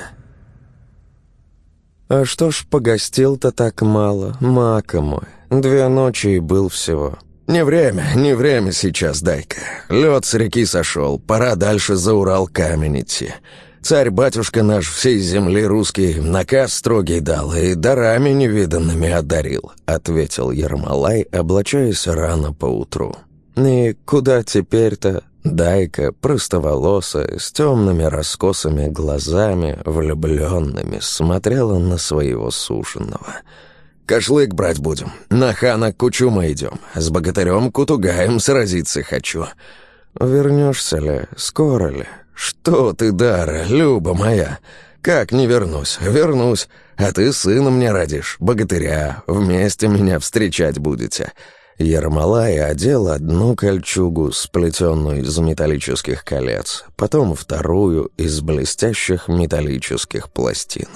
«А что ж погостил-то так мало, мака мой? Две ночи и был всего». «Не время, не время сейчас, Дайка. Лед с реки сошел, пора дальше за Урал камень идти. Царь-батюшка наш всей земли русский наказ строгий дал и дарами невиданными одарил», — ответил Ермолай, облачаясь рано поутру. «И куда теперь-то?» Дайка, простоволосая, с темными раскосыми глазами, влюбленными, смотрела на своего суженого. «Кошлык брать будем. На хана Кучума идем. С богатырем Кутугаем сразиться хочу». «Вернешься ли? Скоро ли?» «Что ты, Дара, Люба моя? Как не вернусь? Вернусь. А ты сына мне родишь, богатыря. Вместе меня встречать будете». Ермолай одел одну кольчугу, сплетенную из металлических колец, потом вторую из блестящих металлических пластин.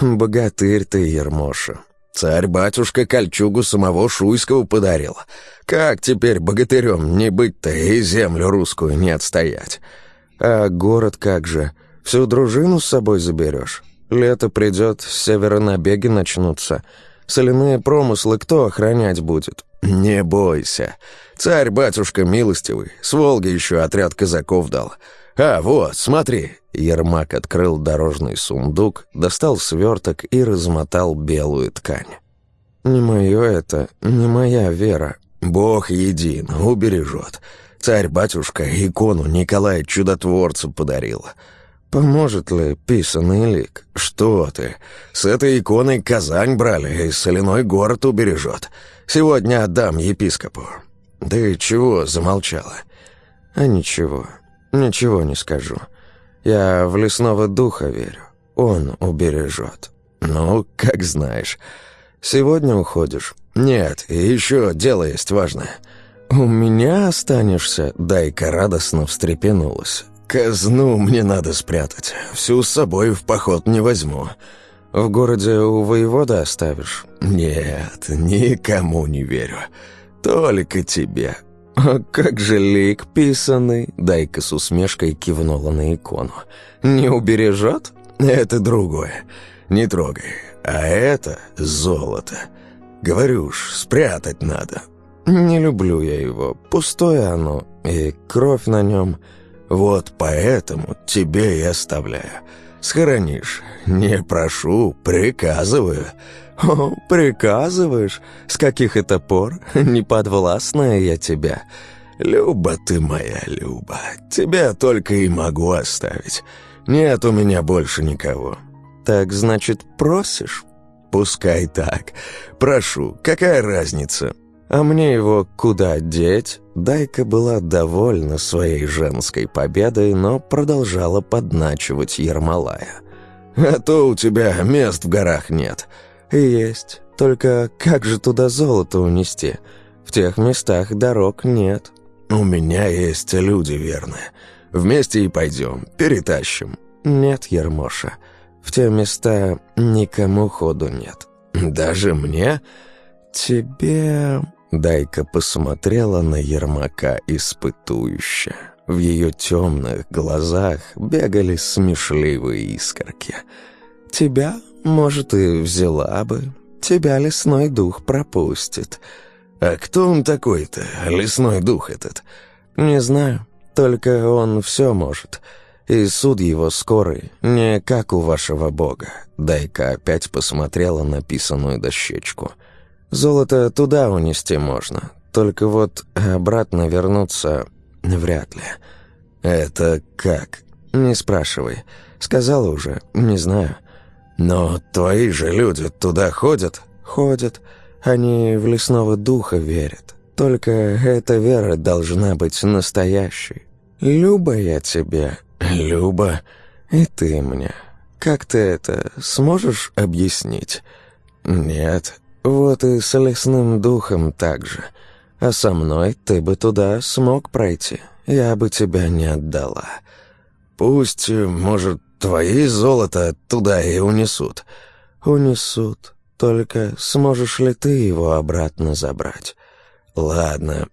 «Богатырь ты, Ермоша!» Царь-батюшка кольчугу самого Шуйского подарил. Как теперь богатырем не быть-то и землю русскую не отстоять? А город как же? Всю дружину с собой заберешь? Лето придет, с севера начнутся. Соляные промыслы кто охранять будет? «Не бойся. Царь-батюшка милостивый, с Волги еще отряд казаков дал. А, вот, смотри». Ермак открыл дорожный сундук, достал сверток и размотал белую ткань. «Не мое это, не моя вера». «Бог един, убережет. Царь-батюшка икону Николая Чудотворца подарил». «Поможет ли писанный лик?» «Что ты? С этой иконой Казань брали, и соляной город убережет. Сегодня отдам епископу». «Да и чего замолчала?» «А ничего, ничего не скажу. Я в лесного духа верю. Он убережет». «Ну, как знаешь. Сегодня уходишь?» «Нет, еще дело есть важное». «У меня останешься?» Дайка радостно встрепенулась. «Казну мне надо спрятать. Всю с собой в поход не возьму». «В городе у воевода оставишь?» «Нет, никому не верю. Только тебе». «А как же лик писанный?» Дайка с усмешкой кивнула на икону. «Не убережет?» «Это другое. Не трогай. А это золото. Говорю ж, спрятать надо. Не люблю я его. Пустое оно. И кровь на нем. Вот поэтому тебе и оставляю. Схоронишь. Не прошу, приказываю. О, приказываешь? С каких это пор? Неподвластная я тебя. Люба ты моя, Люба. Тебя только и могу оставить. Нет у меня больше никого. Так значит, просишь? Пускай так. Прошу, какая разница? А мне его куда деть? Дайка была довольна своей женской победой, но продолжала подначивать Ермолая. «А то у тебя мест в горах нет». «Есть. Только как же туда золото унести? В тех местах дорог нет». «У меня есть люди верные. Вместе и пойдем, перетащим». «Нет, Ермоша, в те места никому ходу нет». «Даже мне?» «Тебе...» Дайка посмотрела на Ермака испытующе. В ее темных глазах бегали смешливые искорки. «Тебя, может, и взяла бы. Тебя лесной дух пропустит». «А кто он такой-то, лесной дух этот?» «Не знаю. Только он все может. И суд его скорый, не как у вашего бога». Дайка опять посмотрела на писаную дощечку – Золото туда унести можно, только вот обратно вернуться вряд ли. Это как? Не спрашивай. Сказала уже, не знаю. Но твои же люди туда ходят? Ходят. Они в лесного духа верят. Только эта вера должна быть настоящей. Люба я тебе, Люба, и ты мне. Как ты это сможешь объяснить? Нет, вот и с лесным духом так же. А со мной ты бы туда смог пройти. Я бы тебя не отдала. Пусть, может, твои золото туда и унесут. Унесут. Только сможешь ли ты его обратно забрать? Ладно,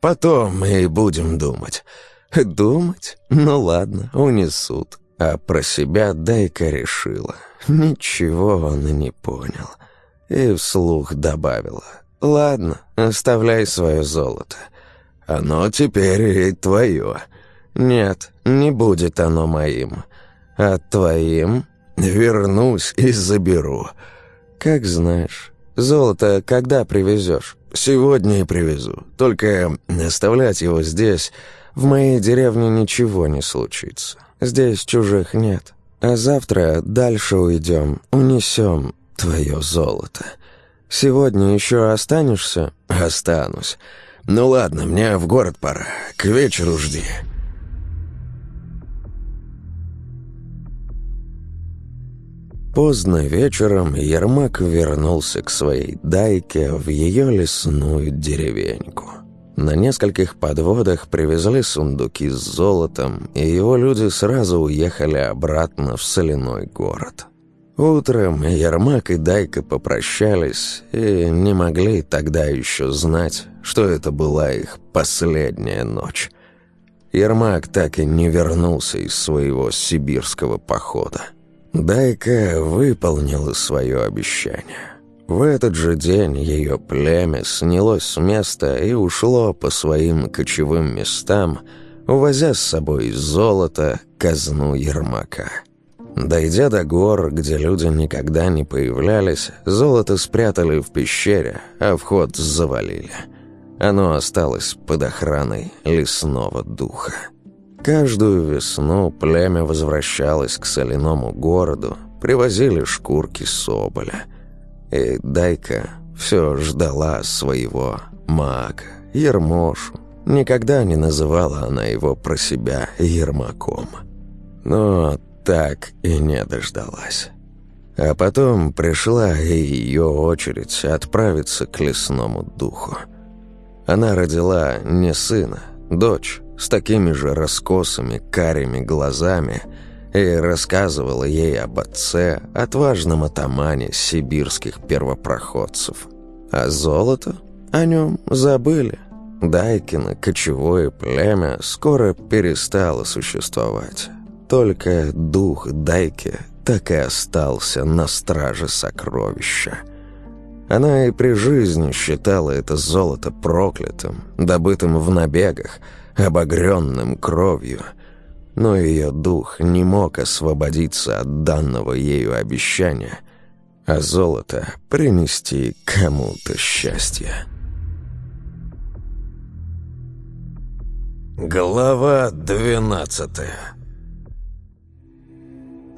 потом мы будем думать. Думать? Ну ладно, унесут. А про себя Дайка решила. Ничего он и не понял и вслух добавила. «Ладно, оставляй свое золото. Оно теперь и твое. Нет, не будет оно моим. А твоим вернусь и заберу. Как знаешь. Золото когда привезешь? Сегодня и привезу. Только оставлять его здесь... В моей деревне ничего не случится. Здесь чужих нет. А завтра дальше уйдем, унесем, твое золото. Сегодня еще останешься?» «Останусь. Ну ладно, мне в город пора. К вечеру жди». Поздно вечером Ермак вернулся к своей дайке в ее лесную деревеньку. На нескольких подводах привезли сундуки с золотом, и его люди сразу уехали обратно в соляной город. Утром Ермак и Дайка попрощались и не могли тогда еще знать, что это была их последняя ночь. Ермак так и не вернулся из своего сибирского похода. Дайка выполнила свое обещание. В этот же день ее племя снялось с места и ушло по своим кочевым местам, увозя с собой золото, казну Ермака. Дойдя до гор, где люди никогда не появлялись, золото спрятали в пещере, а вход завалили. Оно осталось под охраной лесного духа. Каждую весну племя возвращалось к соляному городу, привозили шкурки соболя. И Дайка все ждала своего мага, Ермошу. Никогда не называла она его про себя Ермаком. Но так и не дождалась. А потом пришла и ее очередь отправиться к лесному духу. Она родила не сына, дочь, с такими же раскосыми карими глазами и рассказывала ей об отце, отважном атамане сибирских первопроходцев. А золото о нем забыли. Дайкино кочевое племя скоро перестало существовать. Только дух Дайки так и остался на страже сокровища. Она и при жизни считала это золото проклятым, добытым в набегах, обогренным кровью. Но ее дух не мог освободиться от данного ею обещания, а золото принести кому-то счастье. Глава двенадцатая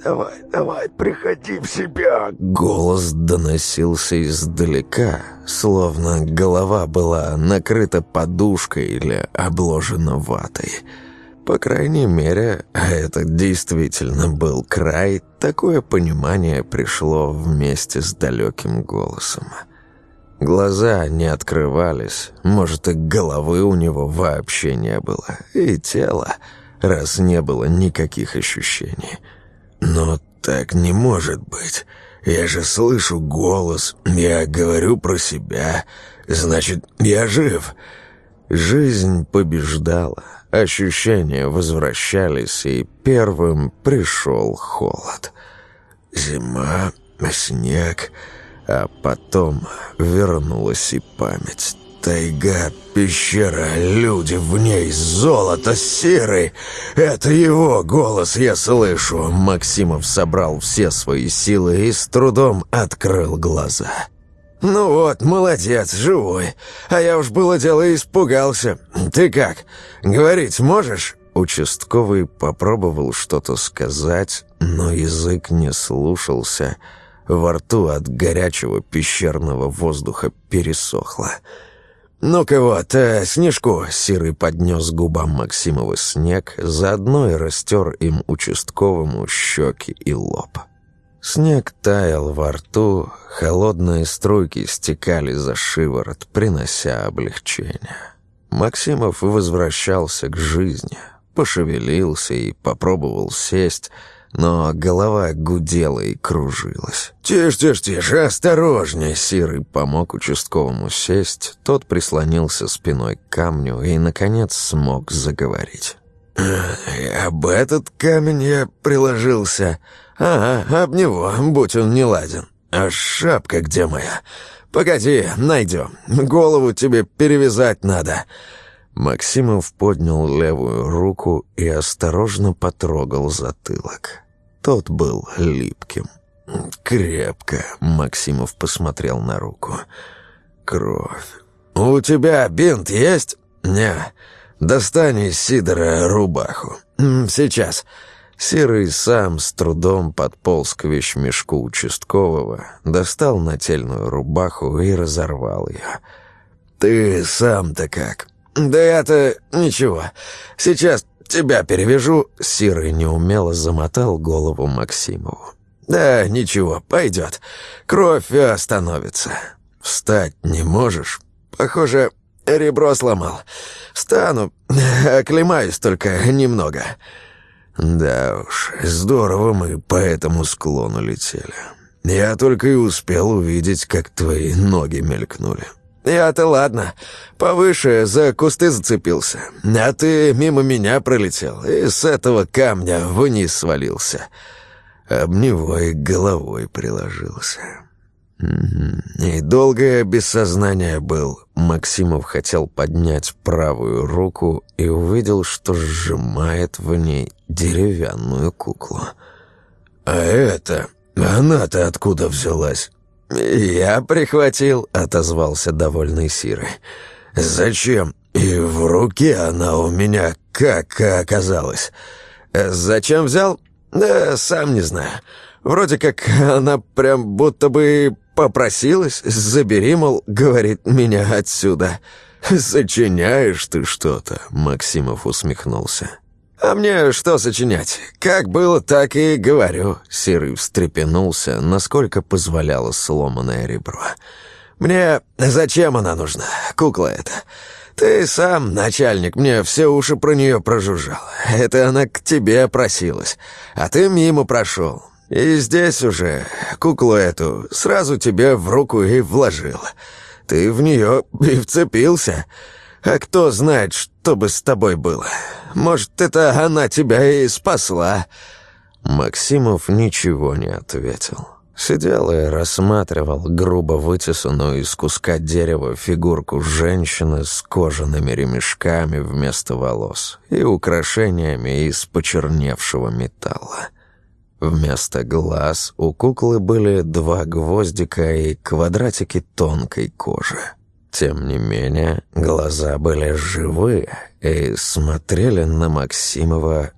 «Давай, давай, приходи в себя!» Голос доносился издалека, словно голова была накрыта подушкой или обложена ватой. По крайней мере, это действительно был край, такое понимание пришло вместе с далеким голосом. Глаза не открывались, может, и головы у него вообще не было, и тело, раз не было никаких ощущений — «Но так не может быть. Я же слышу голос, я говорю про себя. Значит, я жив». Жизнь побеждала, ощущения возвращались, и первым пришел холод. Зима, снег, а потом вернулась и память. Тайга, пещера, люди в ней, золото, серый. Это его голос я слышу. Максимов собрал все свои силы и с трудом открыл глаза. «Ну вот, молодец, живой. А я уж было дело испугался. Ты как, говорить можешь?» Участковый попробовал что-то сказать, но язык не слушался. Во рту от горячего пещерного воздуха пересохло. «Ну-ка вот, э, снежку!» — Сирый поднес губам Максимова снег, заодно и растер им участковому щеки и лоб. Снег таял во рту, холодные струйки стекали за шиворот, принося облегчение. Максимов возвращался к жизни, пошевелился и попробовал сесть — но голова гудела и кружилась. «Тише, тише, тише, осторожнее!» Сирый помог участковому сесть, тот прислонился спиной к камню и, наконец, смог заговорить. «Об этот камень я приложился. Ага, об него, будь он не ладен. А шапка где моя? Погоди, найдем. Голову тебе перевязать надо». Максимов поднял левую руку и осторожно потрогал затылок. Тот был липким. «Крепко», — Максимов посмотрел на руку. «Кровь. У тебя бинт есть?» «Не. Достань из Сидора рубаху. Сейчас». Серый сам с трудом подполз к вещмешку участкового, достал нательную рубаху и разорвал ее. «Ты сам-то как?» «Да это... ничего. Сейчас «Тебя перевяжу», — Сирый неумело замотал голову Максимову. «Да, ничего, пойдет. Кровь остановится. Встать не можешь? Похоже, ребро сломал. Встану, оклемаюсь только немного». «Да уж, здорово мы по этому склону летели. Я только и успел увидеть, как твои ноги мелькнули». «Я-то ладно. Повыше за кусты зацепился. А ты мимо меня пролетел и с этого камня вниз свалился. Об него и головой приложился». И долгое без сознания был. Максимов хотел поднять правую руку и увидел, что сжимает в ней деревянную куклу. «А это... она-то откуда взялась?» «Я прихватил», — отозвался довольный Сиры. «Зачем? И в руке она у меня как оказалась. Зачем взял? Да сам не знаю. Вроде как она прям будто бы попросилась. Забери, мол, говорит, меня отсюда». «Сочиняешь ты что-то», — Максимов усмехнулся. «А мне что сочинять? Как было, так и говорю». Серый встрепенулся, насколько позволяло сломанное ребро. «Мне зачем она нужна, кукла эта? Ты сам, начальник, мне все уши про нее прожужжал. Это она к тебе просилась, а ты мимо прошел. И здесь уже куклу эту сразу тебе в руку и вложил. Ты в нее и вцепился. А кто знает, что бы с тобой было. Может, это она тебя и спасла». Максимов ничего не ответил. Сидел и рассматривал грубо вытесанную из куска дерева фигурку женщины с кожаными ремешками вместо волос и украшениями из почерневшего металла. Вместо глаз у куклы были два гвоздика и квадратики тонкой кожи. Тем не менее, глаза были живые и смотрели на Максимова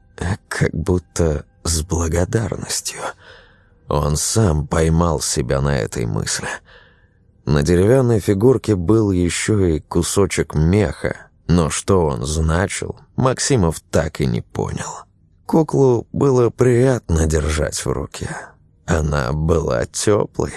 как будто с благодарностью. Он сам поймал себя на этой мысли. На деревянной фигурке был еще и кусочек меха, но что он значил, Максимов так и не понял. Куклу было приятно держать в руке. Она была теплой,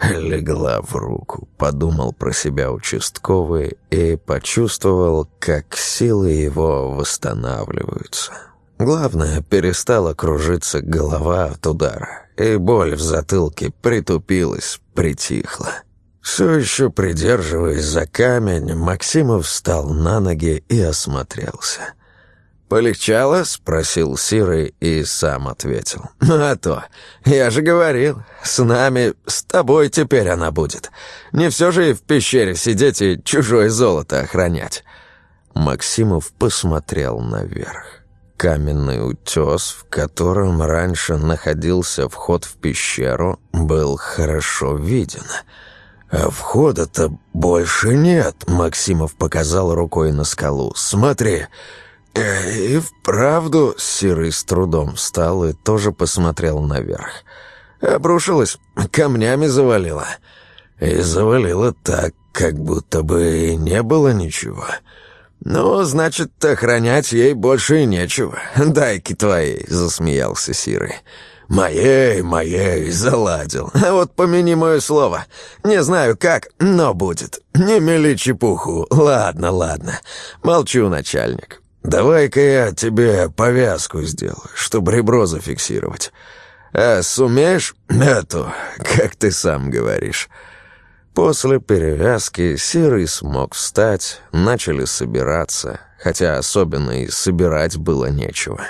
легла в руку, подумал про себя участковый и почувствовал, как силы его восстанавливаются. Главное, перестала кружиться голова от удара, и боль в затылке притупилась, притихла. Все еще придерживаясь за камень, Максимов встал на ноги и осмотрелся. «Полегчало?» — спросил Сирый и сам ответил. «А то, я же говорил, с нами, с тобой теперь она будет. Не все же и в пещере сидеть и чужое золото охранять». Максимов посмотрел наверх. Каменный утес, в котором раньше находился вход в пещеру, был хорошо виден. «А входа-то больше нет», — Максимов показал рукой на скалу. «Смотри». Э, «И вправду...» — Серый с трудом встал и тоже посмотрел наверх. Обрушилась, камнями завалила. И завалила так, как будто бы и не было ничего. «Ну, значит, охранять ей больше и нечего. Дай-ки твоей», — засмеялся Сирый. «Моей, моей, заладил. А вот помяни мое слово. Не знаю как, но будет. Не мели чепуху. Ладно, ладно. Молчу, начальник. Давай-ка я тебе повязку сделаю, чтобы ребро зафиксировать. А сумеешь эту, как ты сам говоришь?» После перевязки Серый смог встать, начали собираться, хотя особенно и собирать было нечего.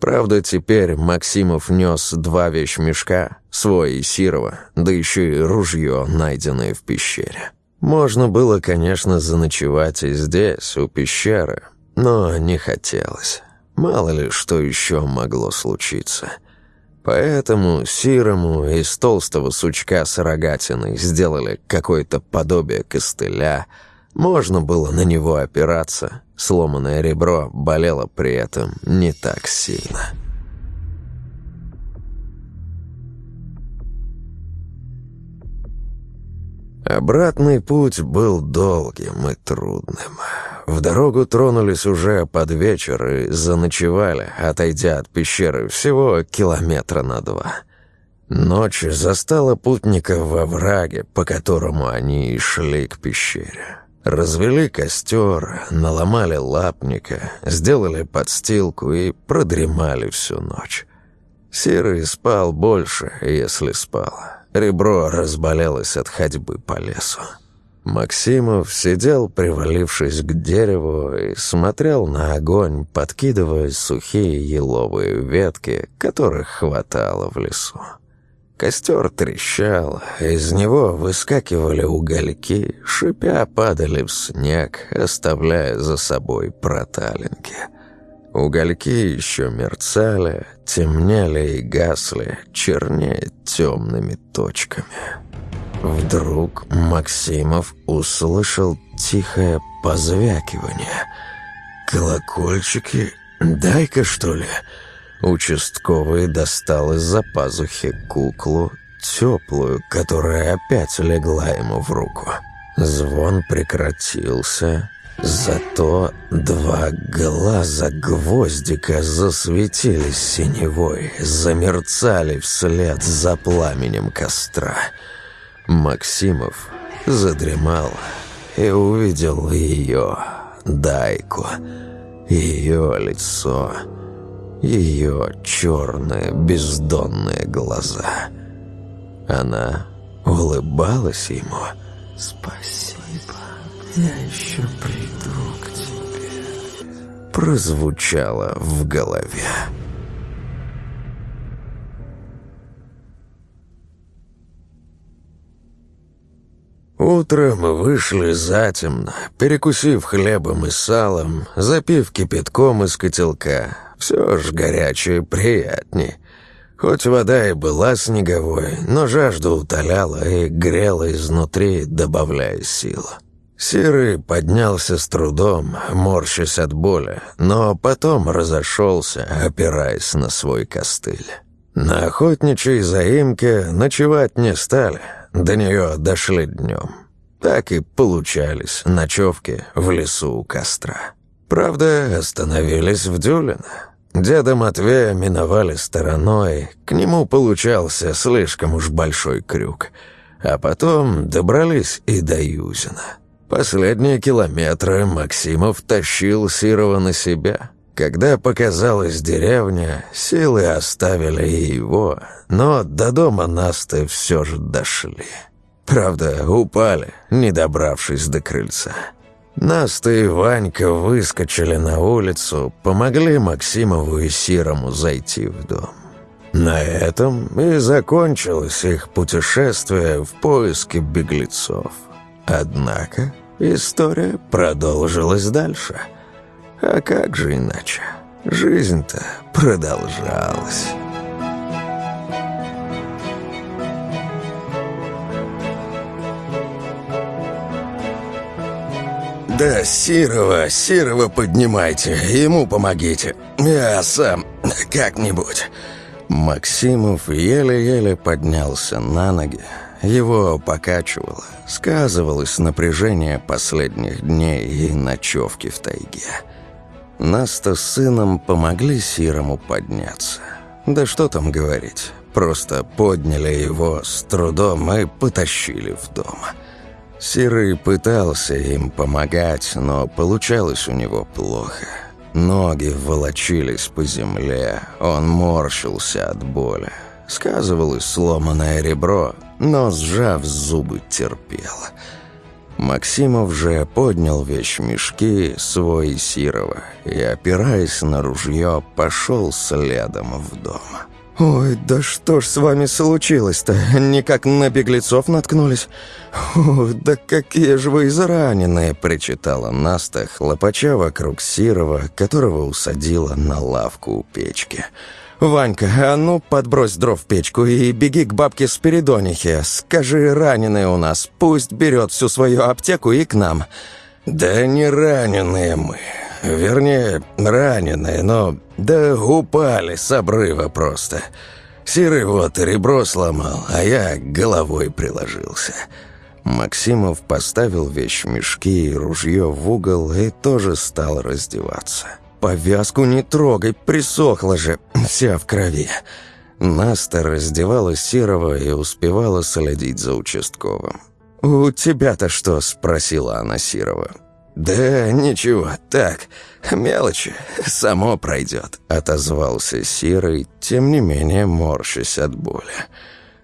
Правда, теперь Максимов нес два вещмешка, свой и Сирова, да еще и ружье, найденное в пещере. Можно было, конечно, заночевать и здесь, у пещеры, но не хотелось. Мало ли, что еще могло случиться. Поэтому Сирому из толстого сучка с рогатиной сделали какое-то подобие костыля. Можно было на него опираться. Сломанное ребро болело при этом не так сильно. Обратный путь был долгим и трудным. В дорогу тронулись уже под вечер и заночевали, отойдя от пещеры всего километра на два. Ночь застала путников во враге, по которому они и шли к пещере. Развели костер, наломали лапника, сделали подстилку и продремали всю ночь. Серый спал больше, если спал. Ребро разболелось от ходьбы по лесу. Максимов сидел, привалившись к дереву, и смотрел на огонь, подкидывая сухие еловые ветки, которых хватало в лесу. Костер трещал, из него выскакивали угольки, шипя падали в снег, оставляя за собой проталинки. Угольки еще мерцали, темнели и гасли, чернее темными точками. Вдруг Максимов услышал тихое позвякивание. «Колокольчики? Дай-ка, что ли?» Участковый достал из-за пазухи куклу, теплую, которая опять легла ему в руку. Звон прекратился, зато два глаза гвоздика засветились синевой, замерцали вслед за пламенем костра — Максимов задремал и увидел ее, Дайку, ее лицо, ее черные бездонные глаза. Она улыбалась ему. «Спасибо, я еще приду к тебе», прозвучало в голове. Утром вышли затемно, перекусив хлебом и салом, запив кипятком из котелка. Все ж горячее приятней. Хоть вода и была снеговой, но жажду утоляла и грела изнутри, добавляя силу. Серый поднялся с трудом, морщась от боли, но потом разошелся, опираясь на свой костыль. На охотничьей заимке ночевать не стали, до нее дошли днем. Так и получались ночевки в лесу у костра. Правда, остановились в Дюлино. Деда Матвея миновали стороной, к нему получался слишком уж большой крюк. А потом добрались и до Юзина. Последние километры Максимов тащил Сирова на себя. Когда показалась деревня, силы оставили его, но до дома Насты все же дошли. Правда, упали, не добравшись до крыльца. Наста и Ванька выскочили на улицу, помогли Максимову и Сирому зайти в дом. На этом и закончилось их путешествие в поиске беглецов. Однако история продолжилась дальше – а как же иначе? Жизнь-то продолжалась. «Да, Сирова, Сирова поднимайте, ему помогите. Я сам как-нибудь». Максимов еле-еле поднялся на ноги. Его покачивало. Сказывалось напряжение последних дней и ночевки в тайге. Наста с сыном помогли Сирому подняться. Да что там говорить, просто подняли его с трудом и потащили в дом. Сирый пытался им помогать, но получалось у него плохо. Ноги волочились по земле, он морщился от боли. Сказывалось сломанное ребро, но, сжав зубы, терпел – Максимов же поднял вещмешки свой и Сирова и, опираясь на ружье, пошел следом в дом. «Ой, да что ж с вами случилось-то? Никак на беглецов наткнулись? Ой, да какие же вы израненные!» — причитала Наста, хлопача вокруг Сирова, которого усадила на лавку у печки. «Ванька, а ну подбрось дров в печку и беги к бабке Спиридонихе. Скажи, раненый у нас, пусть берет всю свою аптеку и к нам». «Да не раненые мы. Вернее, раненые, но да упали с обрыва просто. Серый вот ребро сломал, а я головой приложился». Максимов поставил вещь мешки и ружье в угол и тоже стал раздеваться. «Повязку не трогай, присохла же, вся в крови». Наста раздевала Серого и успевала следить за участковым. «У тебя-то что?» – спросила она Серова. «Да ничего, так, мелочи, само пройдет», – отозвался Серый, тем не менее морщась от боли.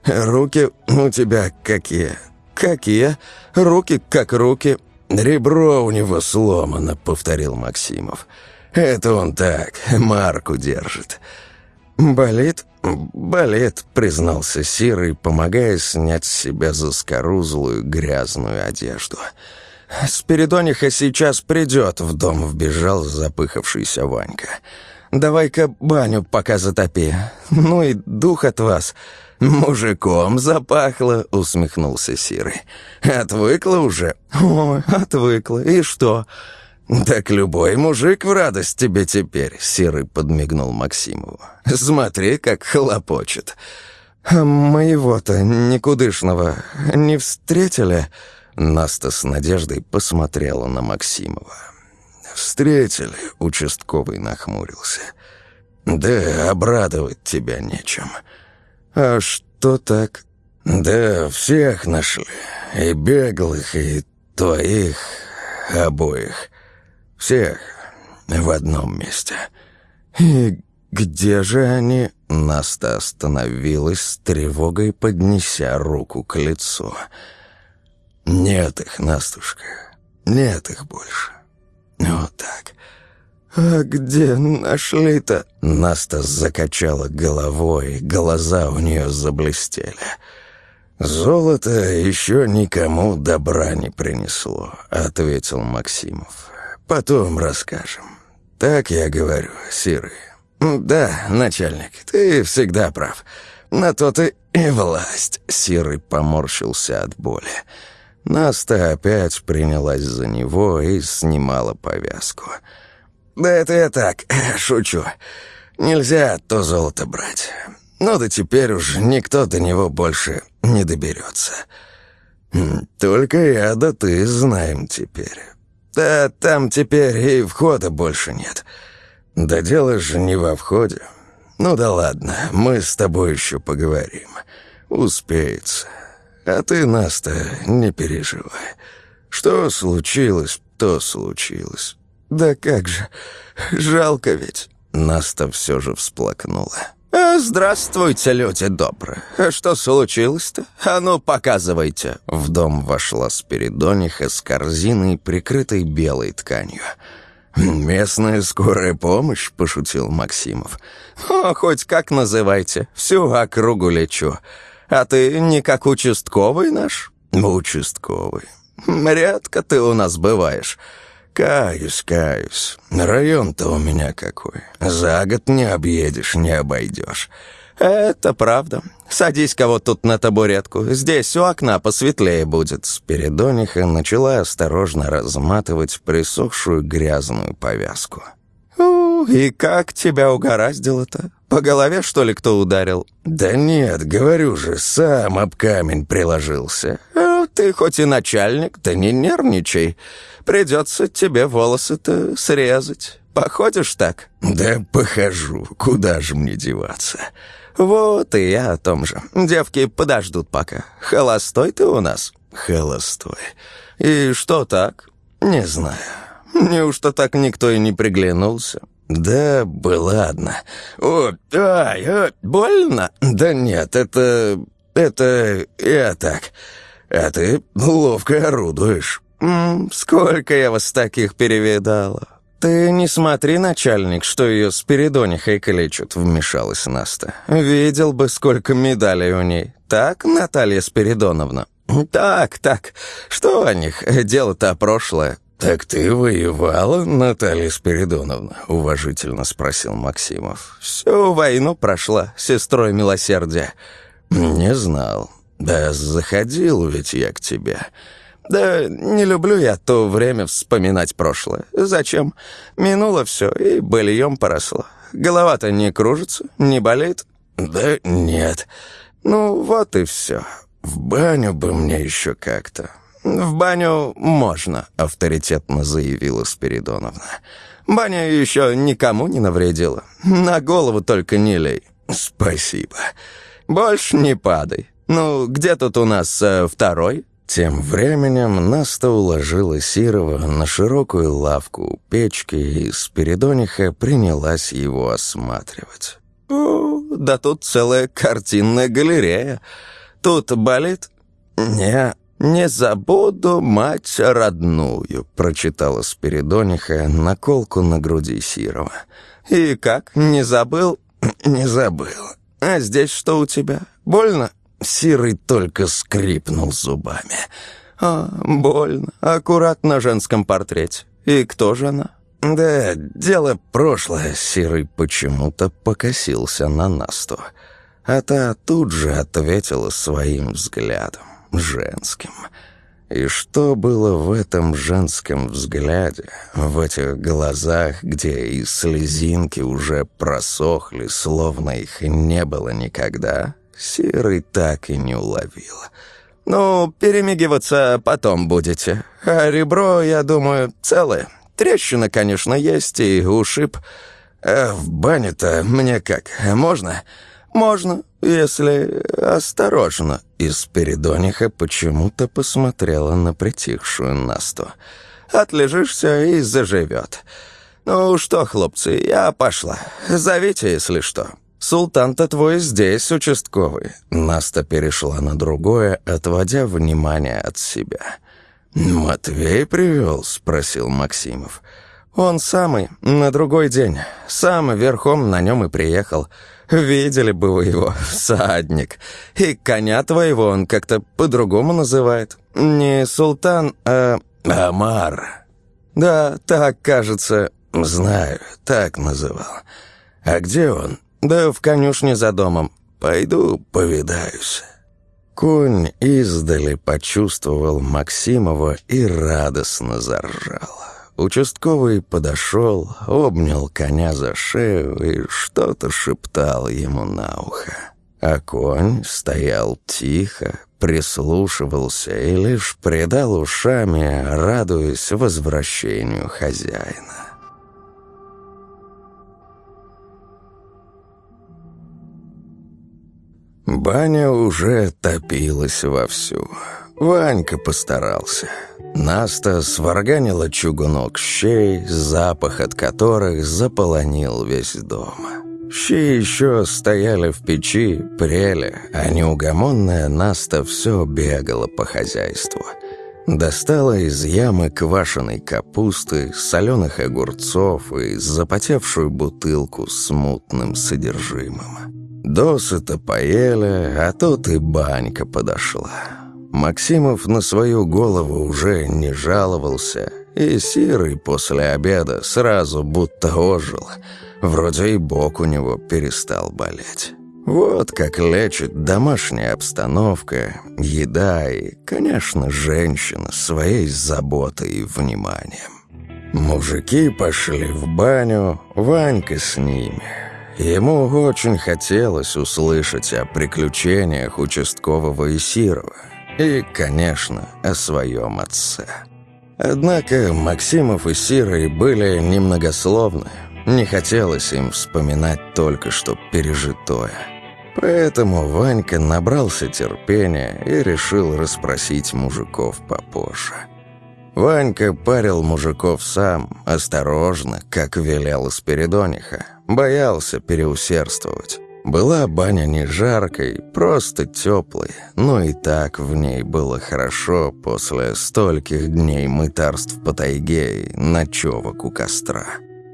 «Руки у тебя какие?» «Какие? Руки как руки». «Ребро у него сломано», — повторил Максимов. Это он так, марку держит. «Болит?» «Болит», — признался Сирый, помогая снять с себя заскорузлую грязную одежду. «Спиридониха сейчас придет», — в дом вбежал запыхавшийся Ванька. «Давай-ка баню пока затопи. Ну и дух от вас». «Мужиком запахло», — усмехнулся Сирый. «Отвыкла уже?» «Ой, отвыкла. И что?» «Так любой мужик в радость тебе теперь», — Серый подмигнул Максимову. «Смотри, как хлопочет». «А «Моего-то никудышного не встретили?» Наста с надеждой посмотрела на Максимова. «Встретили», — участковый нахмурился. «Да обрадовать тебя нечем». «А что так?» «Да всех нашли. И беглых, и твоих обоих. Всех в одном месте. И где же они?» Наста остановилась с тревогой, поднеся руку к лицу. «Нет их, Настушка, нет их больше. Вот так». «А где нашли-то?» Наста закачала головой, глаза у нее заблестели. «Золото еще никому добра не принесло», — ответил Максимов. «Потом расскажем. Так я говорю, Сирый». «Да, начальник, ты всегда прав. На то ты и власть», — Сирый поморщился от боли. Наста опять принялась за него и снимала повязку. «Да это я так, шучу. Нельзя то золото брать. Ну да теперь уж никто до него больше не доберется. Только я да ты знаем теперь. Да там теперь и входа больше нет. Да дело же не во входе. Ну да ладно, мы с тобой еще поговорим. Успеется. А ты, Наста, не переживай. Что случилось, то случилось. Да как же, жалко ведь. Наста все же всплакнула. «Здравствуйте, люди добрые. Что случилось-то? А ну, показывайте!» В дом вошла Спиридониха с корзиной, прикрытой белой тканью. «Местная скорая помощь?» — пошутил Максимов. «О, хоть как называйте. Всю округу лечу. А ты не как участковый наш?» «Участковый. Редко ты у нас бываешь». «Каюсь, каюсь. Район-то у меня какой. За год не объедешь, не обойдешь». «Это правда. Садись-ка вот тут на табуретку. Здесь у окна посветлее будет». Спиридониха начала осторожно разматывать присохшую грязную повязку. «У, и как тебя угораздило-то? По голове, что ли, кто ударил?» «Да нет, говорю же, сам об камень приложился». «А, «Ты хоть и начальник, да не нервничай. Придется тебе волосы-то срезать. Походишь так?» «Да похожу. Куда же мне деваться?» «Вот и я о том же. Девки подождут пока. Холостой ты у нас?» «Холостой. И что так?» «Не знаю. Неужто так никто и не приглянулся?» «Да, была одна. О, ай, а, больно?» «Да нет, это... это... я так. А ты ловко орудуешь». М -м, «Сколько я вас таких перевидала?» «Ты не смотри, начальник, что ее с передонихой калечут», — вмешалась Наста. «Видел бы, сколько медалей у ней. Так, Наталья Спиридоновна?» «Так, так. Что о них? Дело-то прошлое». «Так ты воевала, Наталья Спиридоновна?» — уважительно спросил Максимов. «Всю войну прошла, сестрой милосердия». «Не знал. Да заходил ведь я к тебе». Да не люблю я то время вспоминать прошлое. Зачем? Минуло все, и быльем поросло. Голова-то не кружится, не болит? Да нет. Ну, вот и все. В баню бы мне еще как-то. В баню можно, авторитетно заявила Спиридоновна. Баня еще никому не навредила. На голову только не лей. Спасибо. Больше не падай. Ну, где тут у нас э, второй? Тем временем Наста уложила Сирова на широкую лавку у печки, и Спиридониха принялась его осматривать. «О, да тут целая картинная галерея. Тут болит?» «Не, не забуду мать родную», — прочитала Спиридониха наколку на груди Сирова. «И как, не забыл?» «Не забыл. А здесь что у тебя? Больно?» Сирый только скрипнул зубами. «А, больно. Аккурат на женском портрете. И кто же она?» «Да, дело прошлое». Сирый почему-то покосился на Насту. А та тут же ответила своим взглядом, женским. И что было в этом женском взгляде, в этих глазах, где и слезинки уже просохли, словно их не было никогда, Серый так и не уловил. «Ну, перемигиваться потом будете. А ребро, я думаю, целое. Трещина, конечно, есть и ушиб. А в бане-то мне как, можно?» «Можно, если осторожно». Из передониха почему-то посмотрела на притихшую Насту. «Отлежишься и заживет». «Ну что, хлопцы, я пошла. Зовите, если что». «Султан-то твой здесь, участковый». Наста перешла на другое, отводя внимание от себя. «Матвей привел?» — спросил Максимов. «Он самый, на другой день. Сам верхом на нем и приехал. Видели бы вы его, всадник. И коня твоего он как-то по-другому называет. Не султан, а Амар. Да, так, кажется, знаю, так называл. А где он?» «Да в конюшне за домом. Пойду повидаюсь». Конь издали почувствовал Максимова и радостно заржал. Участковый подошел, обнял коня за шею и что-то шептал ему на ухо. А конь стоял тихо, прислушивался и лишь придал ушами, радуясь возвращению хозяина. Баня уже топилась вовсю. Ванька постарался. Наста сварганила чугунок щей, запах от которых заполонил весь дом. Щи еще стояли в печи, прели, а неугомонная Наста все бегала по хозяйству. Достала из ямы квашеной капусты, соленых огурцов и запотевшую бутылку с мутным содержимым. Досыта поели, а тут и банька подошла. Максимов на свою голову уже не жаловался, и Сирый после обеда сразу будто ожил. Вроде и бок у него перестал болеть. Вот как лечит домашняя обстановка, еда и, конечно, женщина своей заботой и вниманием. Мужики пошли в баню, Ванька с ними – Ему очень хотелось услышать о приключениях участкового Исирова и, конечно, о своем отце. Однако Максимов и Сирой были немногословны, не хотелось им вспоминать только что пережитое. Поэтому Ванька набрался терпения и решил расспросить мужиков попозже. Ванька парил мужиков сам, осторожно, как велел Спиридониха, боялся переусердствовать. Была баня не жаркой, просто теплой, но и так в ней было хорошо после стольких дней мытарств по тайге и ночевок у костра.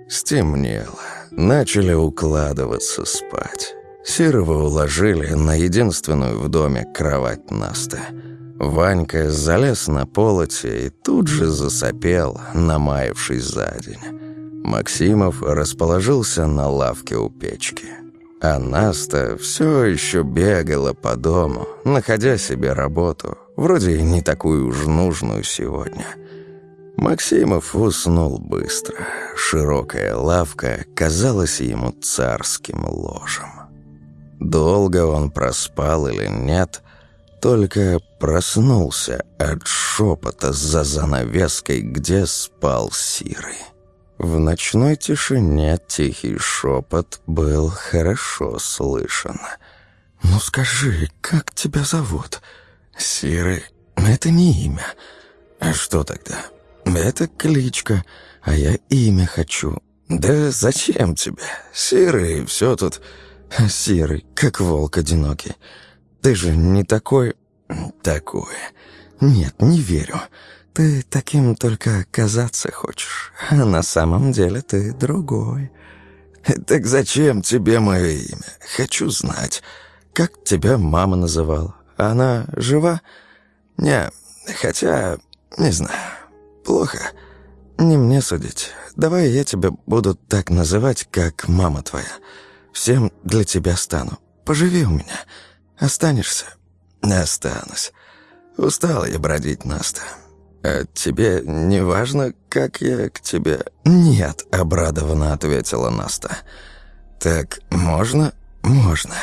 Стемнело, начали укладываться спать. Серого уложили на единственную в доме кровать Наста – Ванька залез на полоте и тут же засопел, намаявшись за день. Максимов расположился на лавке у печки. А Наста все еще бегала по дому, находя себе работу, вроде и не такую уж нужную сегодня. Максимов уснул быстро. Широкая лавка казалась ему царским ложем. Долго он проспал или нет, только проснулся от шепота за занавеской, где спал Сирый. В ночной тишине тихий шепот был хорошо слышен. «Ну скажи, как тебя зовут?» «Сирый, это не имя». «А что тогда?» «Это кличка, а я имя хочу». «Да зачем тебе? Сирый, все тут...» «Сирый, как волк одинокий». Ты же не такой... такой. Нет, не верю. Ты таким только казаться хочешь, а на самом деле ты другой. Так зачем тебе мое имя? Хочу знать. Как тебя мама называла? Она жива? Не, хотя, не знаю. Плохо. Не мне судить. Давай я тебя буду так называть, как мама твоя. Всем для тебя стану. Поживи у меня. Останешься?» «Останусь. Устал я бродить, Наста. А тебе не важно, как я к тебе?» «Нет», — обрадованно ответила Наста. «Так можно?» «Можно.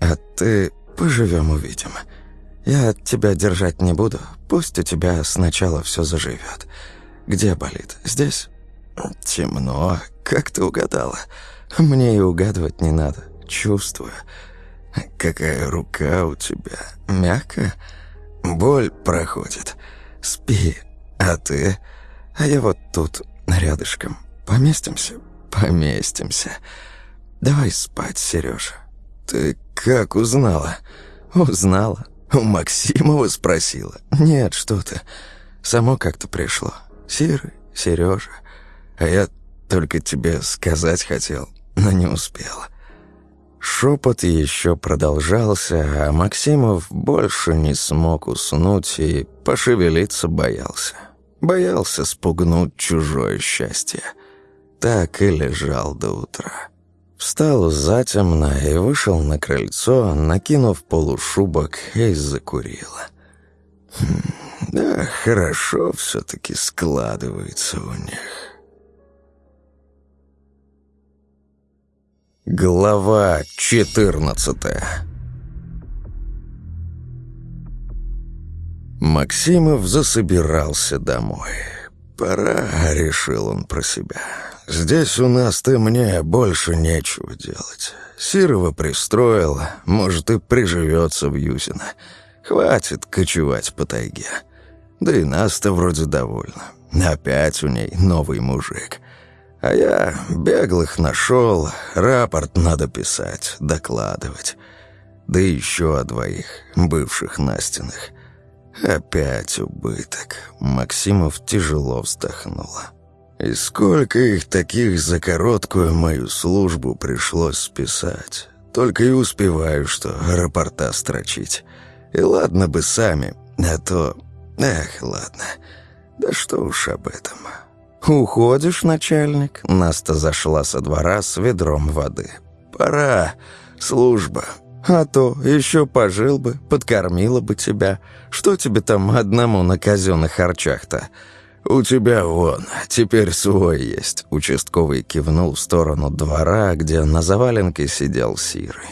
А ты поживем увидим. Я тебя держать не буду. Пусть у тебя сначала все заживет. Где болит? Здесь?» «Темно. Как ты угадала? Мне и угадывать не надо. Чувствую». Какая рука у тебя. Мягкая? Боль проходит. Спи. А ты? А я вот тут, рядышком. Поместимся? Поместимся. Давай спать, Сережа. Ты как узнала? Узнала. У Максимова спросила. Нет, что ты. Само как-то пришло. Серый, Сережа. А я только тебе сказать хотел, но не успел. Шепот еще продолжался, а Максимов больше не смог уснуть и пошевелиться боялся. Боялся спугнуть чужое счастье. Так и лежал до утра. Встал затемно и вышел на крыльцо, накинув полушубок и закурил. Хм, да, хорошо все-таки складывается у них. Глава 14 Максимов засобирался домой. «Пора», — решил он про себя. «Здесь у нас-то мне больше нечего делать. Сирова пристроил, может, и приживется в Юзино. Хватит кочевать по тайге. Да и нас-то вроде довольно. Опять у ней новый мужик». А я беглых нашел, рапорт надо писать, докладывать. Да еще о двоих, бывших Настиных. Опять убыток. Максимов тяжело вздохнул. И сколько их таких за короткую мою службу пришлось списать. Только и успеваю, что рапорта строчить. И ладно бы сами, а то... Эх, ладно. Да что уж об этом. «Уходишь, начальник?» Наста зашла со двора с ведром воды. «Пора. Служба. А то еще пожил бы, подкормила бы тебя. Что тебе там одному на казенных харчах-то?» «У тебя вон, теперь свой есть», — участковый кивнул в сторону двора, где на заваленке сидел Сирый.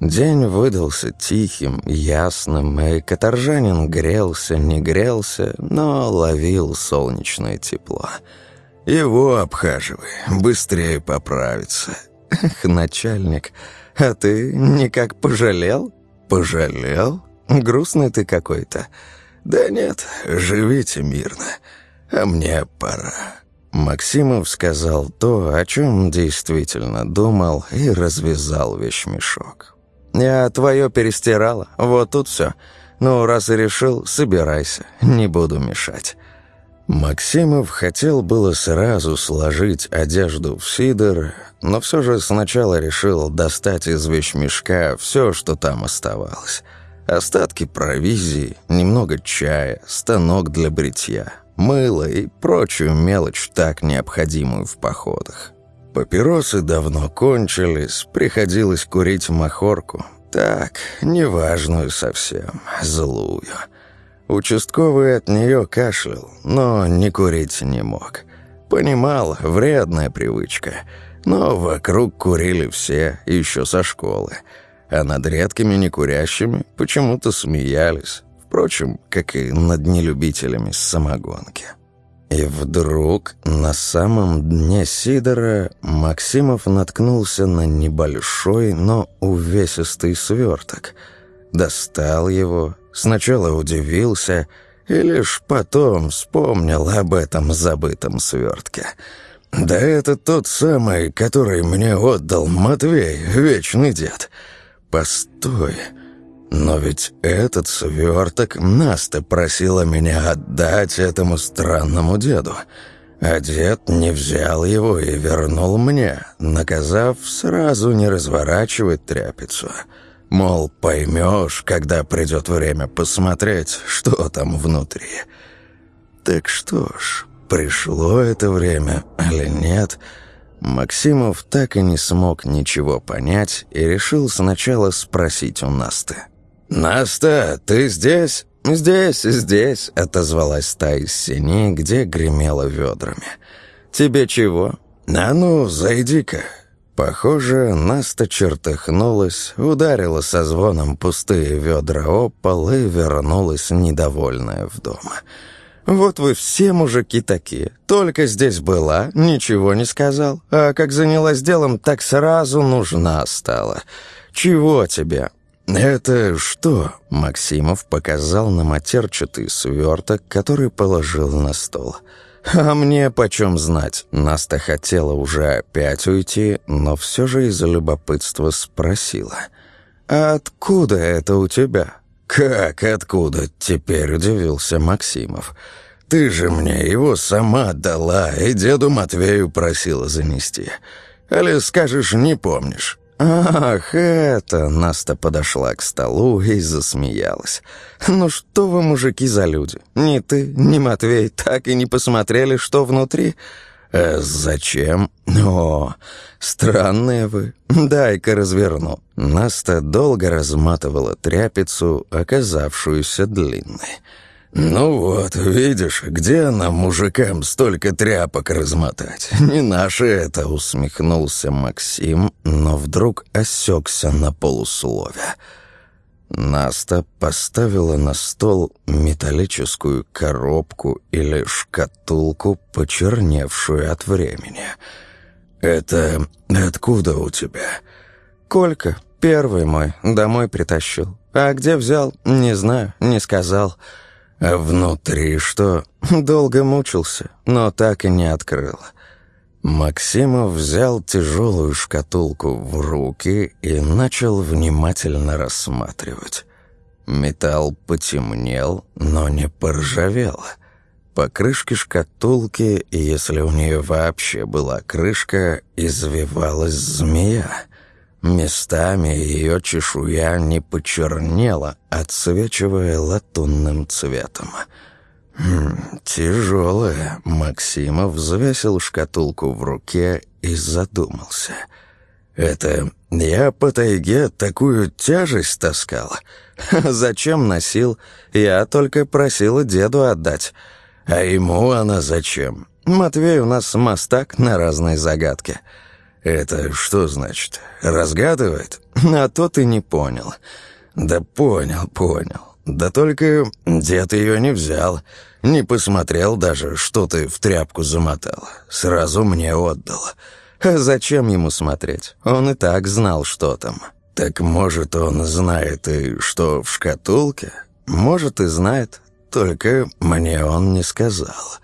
День выдался тихим, ясным, и каторжанин грелся, не грелся, но ловил солнечное тепло. «Его обхаживай, быстрее поправится». «Эх, начальник, а ты никак пожалел?» «Пожалел? Грустный ты какой-то». «Да нет, живите мирно, а мне пора». Максимов сказал то, о чем действительно думал, и развязал вещмешок. «Я твое перестирала, вот тут все. Ну, раз и решил, собирайся, не буду мешать». Максимов хотел было сразу сложить одежду в сидор, но все же сначала решил достать из вещмешка все, что там оставалось. Остатки провизии, немного чая, станок для бритья, мыло и прочую мелочь, так необходимую в походах. Папиросы давно кончились, приходилось курить махорку. Так, неважную совсем, злую. Участковый от нее кашлял, но не курить не мог. Понимал, вредная привычка, но вокруг курили все, еще со школы. А над редкими некурящими почему-то смеялись. Впрочем, как и над нелюбителями самогонки. И вдруг на самом дне Сидора Максимов наткнулся на небольшой, но увесистый сверток. Достал его, Сначала удивился и лишь потом вспомнил об этом забытом свертке. «Да это тот самый, который мне отдал Матвей, вечный дед. Постой, но ведь этот сверток Наста просила меня отдать этому странному деду». А дед не взял его и вернул мне, наказав сразу не разворачивать тряпицу. Мол, поймешь, когда придет время посмотреть, что там внутри. Так что ж, пришло это время или нет, Максимов так и не смог ничего понять и решил сначала спросить у Насты. «Наста, ты здесь?» «Здесь, здесь», — отозвалась та из синей, где гремела ведрами. «Тебе чего?» «А ну, зайди-ка, Похоже, Наста чертыхнулась, ударила со звоном пустые ведра о пол и вернулась недовольная в дом. «Вот вы все мужики такие. Только здесь была, ничего не сказал. А как занялась делом, так сразу нужна стала. Чего тебе?» «Это что?» — Максимов показал на матерчатый сверток, который положил на стол. «А мне почем знать?» Наста хотела уже опять уйти, но все же из-за любопытства спросила. «Откуда это у тебя?» «Как откуда?» — теперь удивился Максимов. «Ты же мне его сама дала и деду Матвею просила занести. Али скажешь, не помнишь?» «Ах, это...» — Наста подошла к столу и засмеялась. «Ну что вы, мужики, за люди? Ни ты, ни Матвей так и не посмотрели, что внутри?» «Э, «Зачем?» «О, странные вы. Дай-ка разверну». Наста долго разматывала тряпицу, оказавшуюся длинной. «Ну вот, видишь, где нам, мужикам, столько тряпок размотать? Не наше это!» — усмехнулся Максим, но вдруг осекся на полуслове. Наста поставила на стол металлическую коробку или шкатулку, почерневшую от времени. «Это откуда у тебя?» «Колька, первый мой, домой притащил. А где взял, не знаю, не сказал». А внутри что? Долго мучился, но так и не открыл. Максимов взял тяжелую шкатулку в руки и начал внимательно рассматривать. Металл потемнел, но не поржавел. По крышке шкатулки, если у нее вообще была крышка, извивалась змея — Местами ее чешуя не почернела, отсвечивая латунным цветом. «Хм, тяжелая». Максимов взвесил шкатулку в руке и задумался. «Это я по тайге такую тяжесть таскал? Зачем носил? Я только просила деду отдать. А ему она зачем? Матвей у нас мастак на разные загадки». «Это что значит? Разгадывает?» «А то ты не понял». «Да понял, понял. Да только дед ее не взял. Не посмотрел даже, что ты в тряпку замотал. Сразу мне отдал». А зачем ему смотреть? Он и так знал, что там. «Так, может, он знает и что в шкатулке?» «Может, и знает. Только мне он не сказал».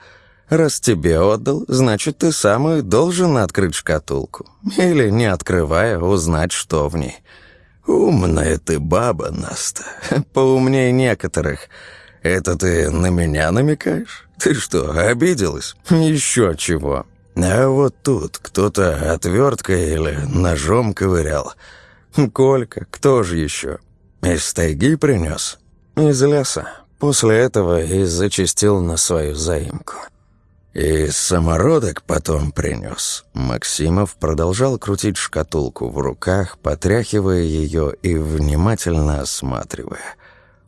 Раз тебе отдал, значит, ты сам и должен открыть шкатулку. Или, не открывая, узнать, что в ней. Умная ты баба, Наста. Поумнее некоторых. Это ты на меня намекаешь? Ты что, обиделась? Еще чего. А вот тут кто-то отверткой или ножом ковырял. Колька, кто же еще? Из тайги принес? Из леса. После этого и зачистил на свою заимку. И самородок потом принес. Максимов продолжал крутить шкатулку в руках, потряхивая ее и внимательно осматривая.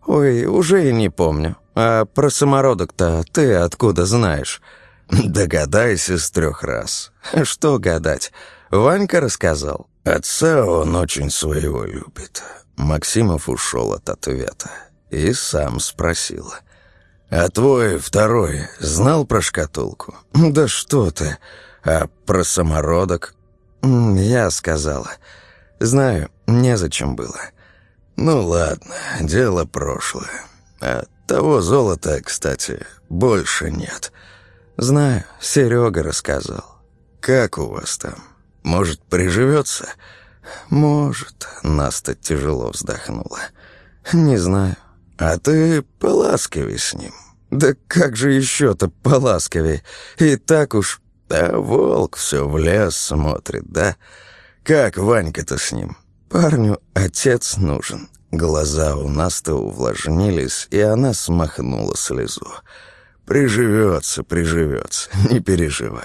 «Ой, уже и не помню. А про самородок-то ты откуда знаешь?» «Догадайся с трех раз». «Что гадать? Ванька рассказал». «Отца он очень своего любит». Максимов ушел от ответа и сам спросил – «А твой второй знал про шкатулку?» «Да что ты! А про самородок?» «Я сказала. Знаю, незачем было». «Ну ладно, дело прошлое. А того золота, кстати, больше нет». «Знаю, Серега рассказал». «Как у вас там? Может, приживется?» «Может», — Наста тяжело вздохнула. «Не знаю». «А ты поласковей с ним. Да как же еще-то поласковей? И так уж... Да волк все в лес смотрит, да? Как Ванька-то с ним? Парню отец нужен. Глаза у Насты увлажнились, и она смахнула слезу. «Приживется, приживется, не переживай.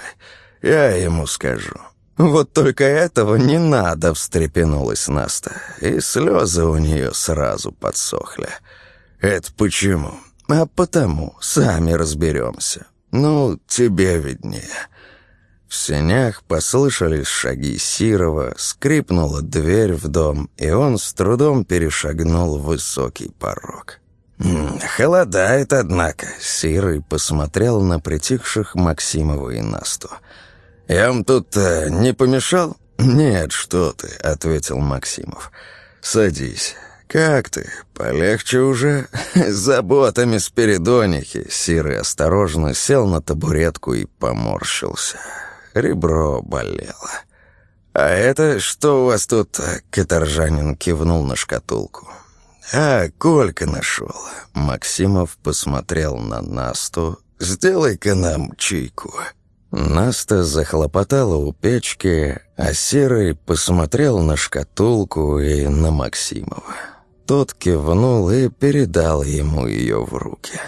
Я ему скажу». «Вот только этого не надо», — встрепенулась Наста, и слезы у нее сразу подсохли. «Это почему?» А потому сами разберемся. Ну, тебе виднее». В сенях послышались шаги Сирова, скрипнула дверь в дом, и он с трудом перешагнул высокий порог. «Холодает, однако», — Сирый посмотрел на притихших Максимова и Насту. «Я вам тут э, не помешал?» «Нет, что ты», — ответил Максимов. «Садись. «Как ты? Полегче уже?» С заботами Спиридонихи. Сирый осторожно сел на табуретку и поморщился. Ребро болело. «А это что у вас тут?» Каторжанин кивнул на шкатулку. «А, Колька нашел». Максимов посмотрел на Насту. «Сделай-ка нам чайку». Наста захлопотала у печки, а Серый посмотрел на шкатулку и на Максимова. Тот кивнул и передал ему ее в руки.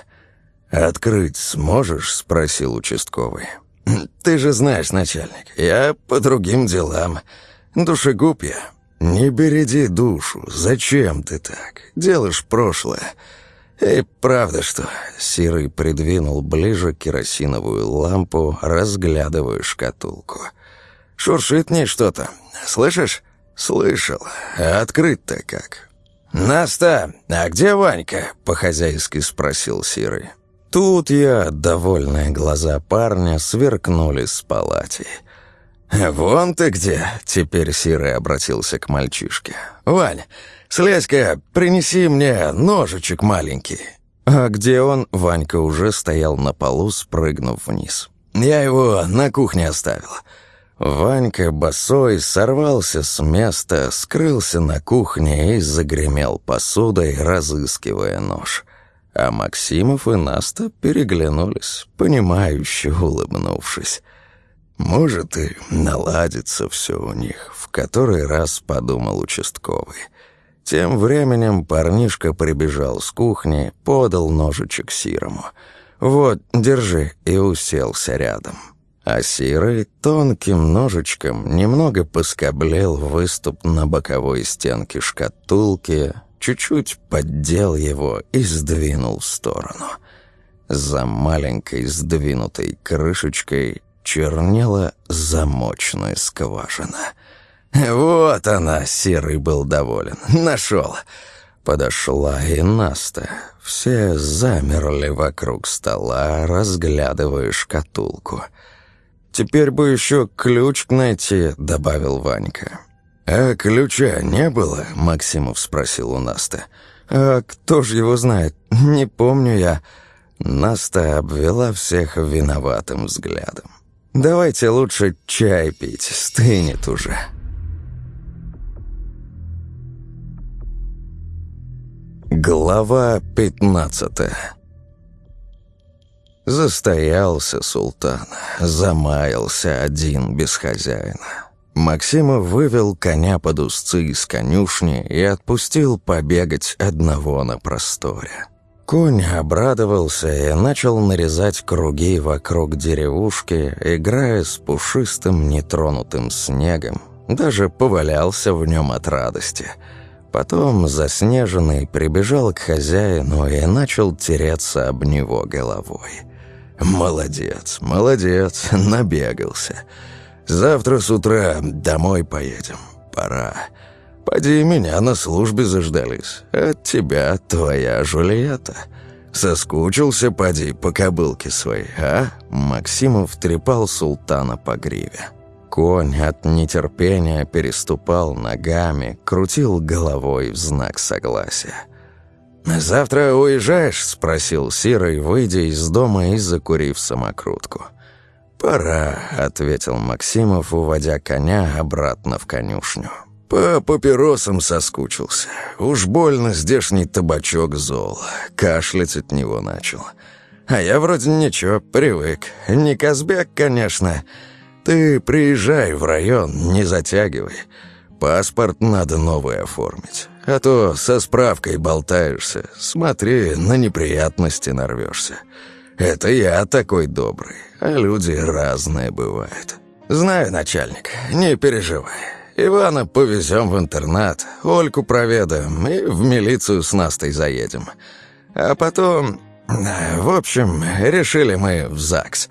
«Открыть сможешь?» — спросил участковый. «Ты же знаешь, начальник, я по другим делам. Душегуб я. Не береди душу. Зачем ты так? Делаешь прошлое». «И правда что?» — Сирый придвинул ближе керосиновую лампу, разглядывая шкатулку. «Шуршит мне что-то. Слышишь?» «Слышал. А открыть-то как?» «Наста, а где Ванька?» — по-хозяйски спросил Сирый. Тут я, довольные глаза парня, сверкнули с палати. «Вон ты где!» — теперь Сирый обратился к мальчишке. «Вань, слезь-ка, принеси мне ножичек маленький». А где он, Ванька уже стоял на полу, спрыгнув вниз. «Я его на кухне оставил». Ванька босой сорвался с места, скрылся на кухне и загремел посудой, разыскивая нож. А Максимов и Наста переглянулись, понимающе улыбнувшись. «Может, и наладится все у них», — в который раз подумал участковый. Тем временем парнишка прибежал с кухни, подал ножичек Сирому. «Вот, держи», и уселся рядом. А Сирый тонким ножичком немного поскоблел выступ на боковой стенке шкатулки, чуть-чуть поддел его и сдвинул в сторону. За маленькой сдвинутой крышечкой чернела замочная скважина. «Вот она!» — Серый был доволен. «Нашел!» Подошла и Наста. Все замерли вокруг стола, разглядывая шкатулку. «Теперь бы еще ключ найти», — добавил Ванька. «А ключа не было?» — Максимов спросил у Насты. «А кто ж его знает? Не помню я». Наста обвела всех виноватым взглядом. «Давайте лучше чай пить, стынет уже». Глава пятнадцатая Застоялся султан, замаялся один без хозяина. Максимов вывел коня под узцы из конюшни и отпустил побегать одного на просторе. Конь обрадовался и начал нарезать круги вокруг деревушки, играя с пушистым нетронутым снегом. Даже повалялся в нем от радости. Потом, заснеженный, прибежал к хозяину и начал тереться об него головой. «Молодец, молодец, набегался. Завтра с утра домой поедем. Пора. Поди, меня на службе заждались. От тебя твоя Жульетта. Соскучился, поди, по кобылке своей, а?» Максимов трепал султана по гриве. Конь от нетерпения переступал ногами, крутил головой в знак согласия. «Завтра уезжаешь?» — спросил Сирой, выйдя из дома и закурив самокрутку. «Пора», — ответил Максимов, уводя коня обратно в конюшню. «По папиросам соскучился. Уж больно здешний табачок зол. Кашлять от него начал. А я вроде ничего, привык. Не Казбек, конечно. Ты приезжай в район, не затягивай. Паспорт надо новый оформить. А то со справкой болтаешься. Смотри, на неприятности нарвешься. Это я такой добрый, а люди разные бывают. Знаю, начальник, не переживай. Ивана повезем в интернат, Ольку проведаем и в милицию с Настой заедем. А потом... В общем, решили мы в ЗАГС.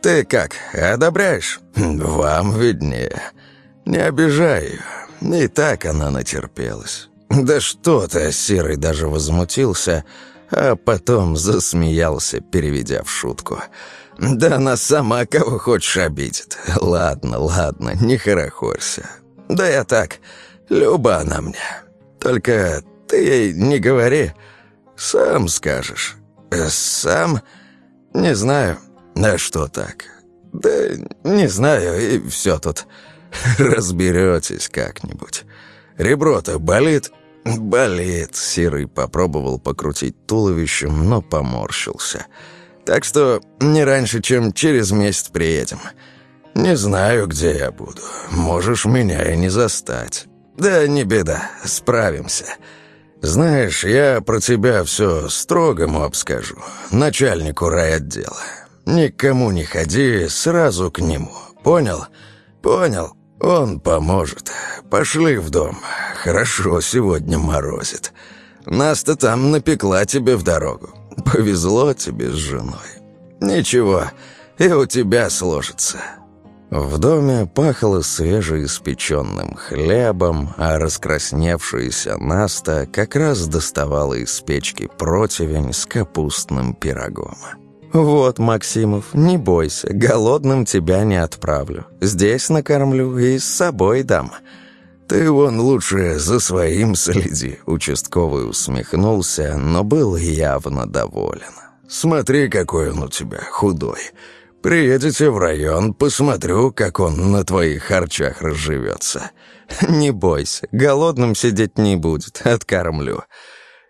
Ты как, одобряешь? Вам виднее. Не обижай ее. И так она натерпелась. Да что ты, Серый даже возмутился, а потом засмеялся, переведя в шутку. «Да она сама кого хочешь обидит. Ладно, ладно, не хорохорься. Да я так, люба она мне. Только Ты ей не говори. Сам скажешь. Сам? Не знаю. А что так? Да не знаю, и все тут. Разберетесь как-нибудь. Ребро-то болит? Болит. Сирый попробовал покрутить туловищем, но поморщился. Так что не раньше, чем через месяц приедем. Не знаю, где я буду. Можешь меня и не застать. Да не беда, справимся. Знаешь, я про тебя все строгому обскажу. Начальнику райотдела. Никому не ходи, сразу к нему. Понял? Понял. Он поможет. Пошли в дом. Хорошо сегодня морозит. Нас-то там напекла тебе в дорогу. Повезло тебе с женой. Ничего, и у тебя сложится. В доме пахло свежеиспеченным хлебом, а раскрасневшаяся Наста как раз доставала из печки противень с капустным пирогом. «Вот, Максимов, не бойся, голодным тебя не отправлю. Здесь накормлю и с собой дам». «Ты вон лучше за своим следи», — участковый усмехнулся, но был явно доволен. «Смотри, какой он у тебя худой. Приедете в район, посмотрю, как он на твоих харчах разживется». «Не бойся, голодным сидеть не будет, откормлю».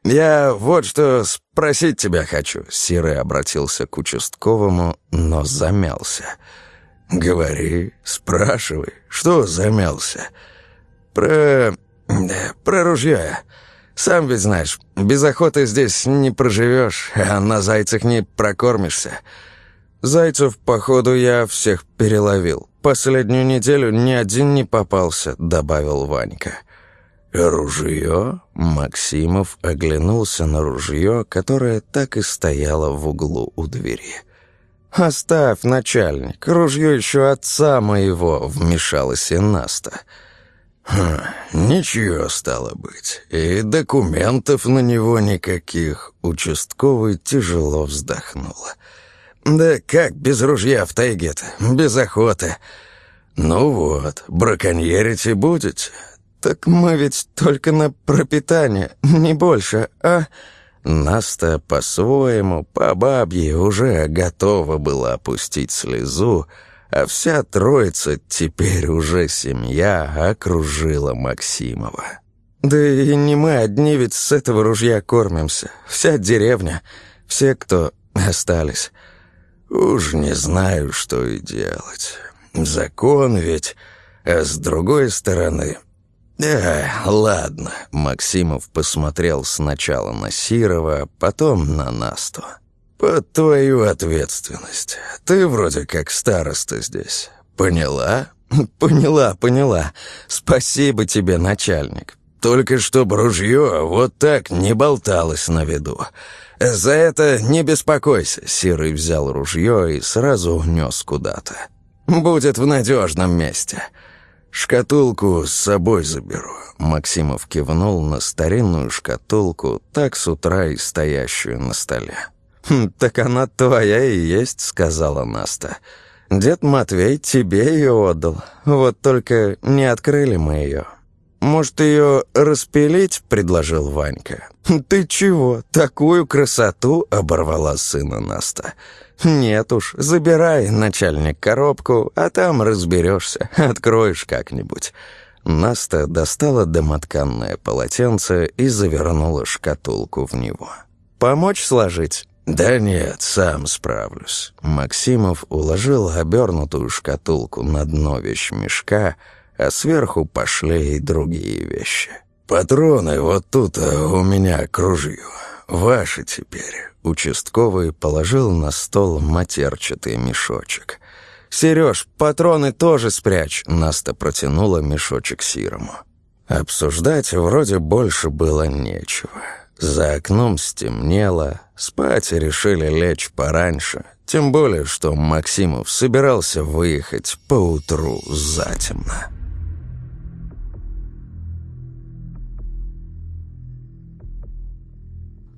«Я вот что спросить тебя хочу», — Сирый обратился к участковому, но замялся. «Говори, спрашивай, что замялся?» «Про... про ружье. Сам ведь знаешь, без охоты здесь не проживешь, а на зайцах не прокормишься». «Зайцев, походу, я всех переловил. Последнюю неделю ни один не попался», — добавил Ванька. «Ванька». «Ружье?» Максимов оглянулся на ружье, которое так и стояло в углу у двери. «Оставь, начальник, ружье еще отца моего», — вмешалась и Наста. «Хм, ничего стало быть, и документов на него никаких», — участковый тяжело вздохнула. «Да как без ружья в тайге-то, без охоты?» «Ну вот, браконьерить будете?» «Так мы ведь только на пропитание, не больше, а...» Наста по-своему, по бабье, уже готова была опустить слезу, а вся троица, теперь уже семья, окружила Максимова. «Да и не мы одни ведь с этого ружья кормимся. Вся деревня, все, кто остались. Уж не знаю, что и делать. Закон ведь, а с другой стороны...» «Да, ладно», — Максимов посмотрел сначала на Сирова, потом на Насту. «Под твою ответственность. Ты вроде как староста здесь. Поняла?» «Поняла, поняла. Спасибо тебе, начальник. Только чтоб ружье вот так не болталось на виду. За это не беспокойся». Сирый взял ружье и сразу унес куда-то. «Будет в надежном месте». «Шкатулку с собой заберу». Максимов кивнул на старинную шкатулку, так с утра и стоящую на столе. «Хм, «Так она твоя и есть», — сказала Наста. «Дед Матвей тебе ее отдал. Вот только не открыли мы ее». «Может, ее распилить?» — предложил Ванька. «Ты чего? Такую красоту?» — оборвала сына Наста. «Нет уж, забирай, начальник, коробку, а там разберешься, откроешь как-нибудь». Наста достала домотканное полотенце и завернула шкатулку в него. «Помочь сложить?» «Да нет, сам справлюсь». Максимов уложил обернутую шкатулку на дно вещмешка, а сверху пошли и другие вещи. «Патроны вот тут а у меня к ружью. Ваши теперь». Участковый положил на стол матерчатый мешочек. «Сереж, патроны тоже спрячь!» Наста протянула мешочек Сирому. Обсуждать вроде больше было нечего. За окном стемнело, спать решили лечь пораньше, тем более, что Максимов собирался выехать поутру затемно.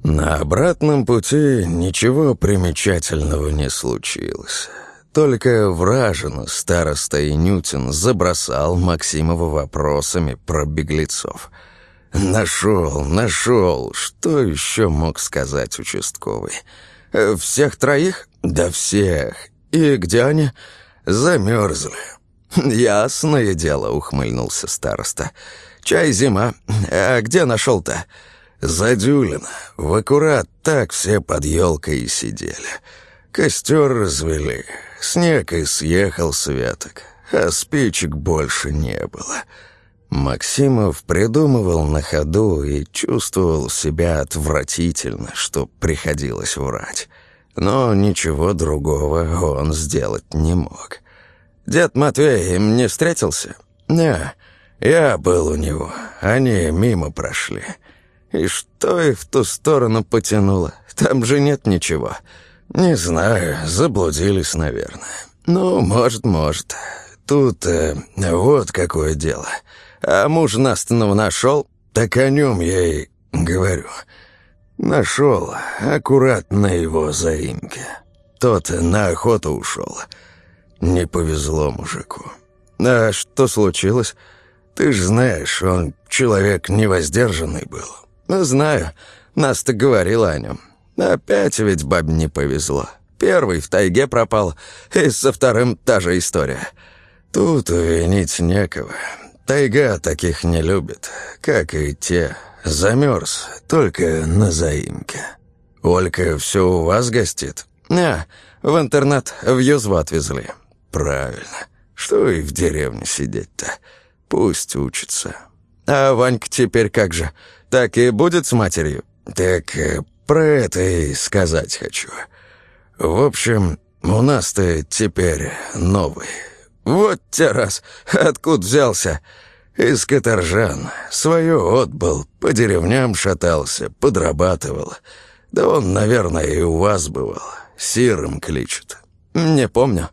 На обратном пути ничего примечательного не случилось. Только вражина староста Инютин забросал Максимова вопросами про беглецов. «Нашел, нашел. Что еще мог сказать участковый? Всех троих? Да всех. И где они? Замерзли». «Ясное дело», — ухмыльнулся староста. «Чай зима. А где нашел-то?» «Задюлина. В аккурат так все под елкой и сидели. Костер развели. Снег и съехал с веток, а спичек больше не было». Максимов придумывал на ходу и чувствовал себя отвратительно, что приходилось врать. Но ничего другого он сделать не мог. «Дед Матвей им не встретился?» «Не, я был у него. Они мимо прошли». «И что их в ту сторону потянуло? Там же нет ничего». «Не знаю, заблудились, наверное». «Ну, может, может. Тут э, вот какое дело». А муж Настанова нашел? Так о нем я и говорю. Нашел, аккуратно его заимке. Тот на охоту ушел. Не повезло мужику. А что случилось? Ты ж знаешь, он человек невоздержанный был. Знаю, Наста говорила о нем. Опять ведь бабе не повезло. Первый в тайге пропал, и со вторым та же история. Тут винить некого. Тайга таких не любит, как и те. Замерз, только на заимке. Олька все у вас гостит? Не, в интернат в Юзву отвезли. Правильно. Что и в деревне сидеть-то? Пусть учится. А Ванька теперь как же? Так и будет с матерью? Так э, про это и сказать хочу. В общем, у нас-то теперь новый. «Вот те раз! Откуда взялся?» «Из Каторжан. Свое отбыл, по деревням шатался, подрабатывал. Да он, наверное, и у вас бывал. Сирым кличут. Не помню.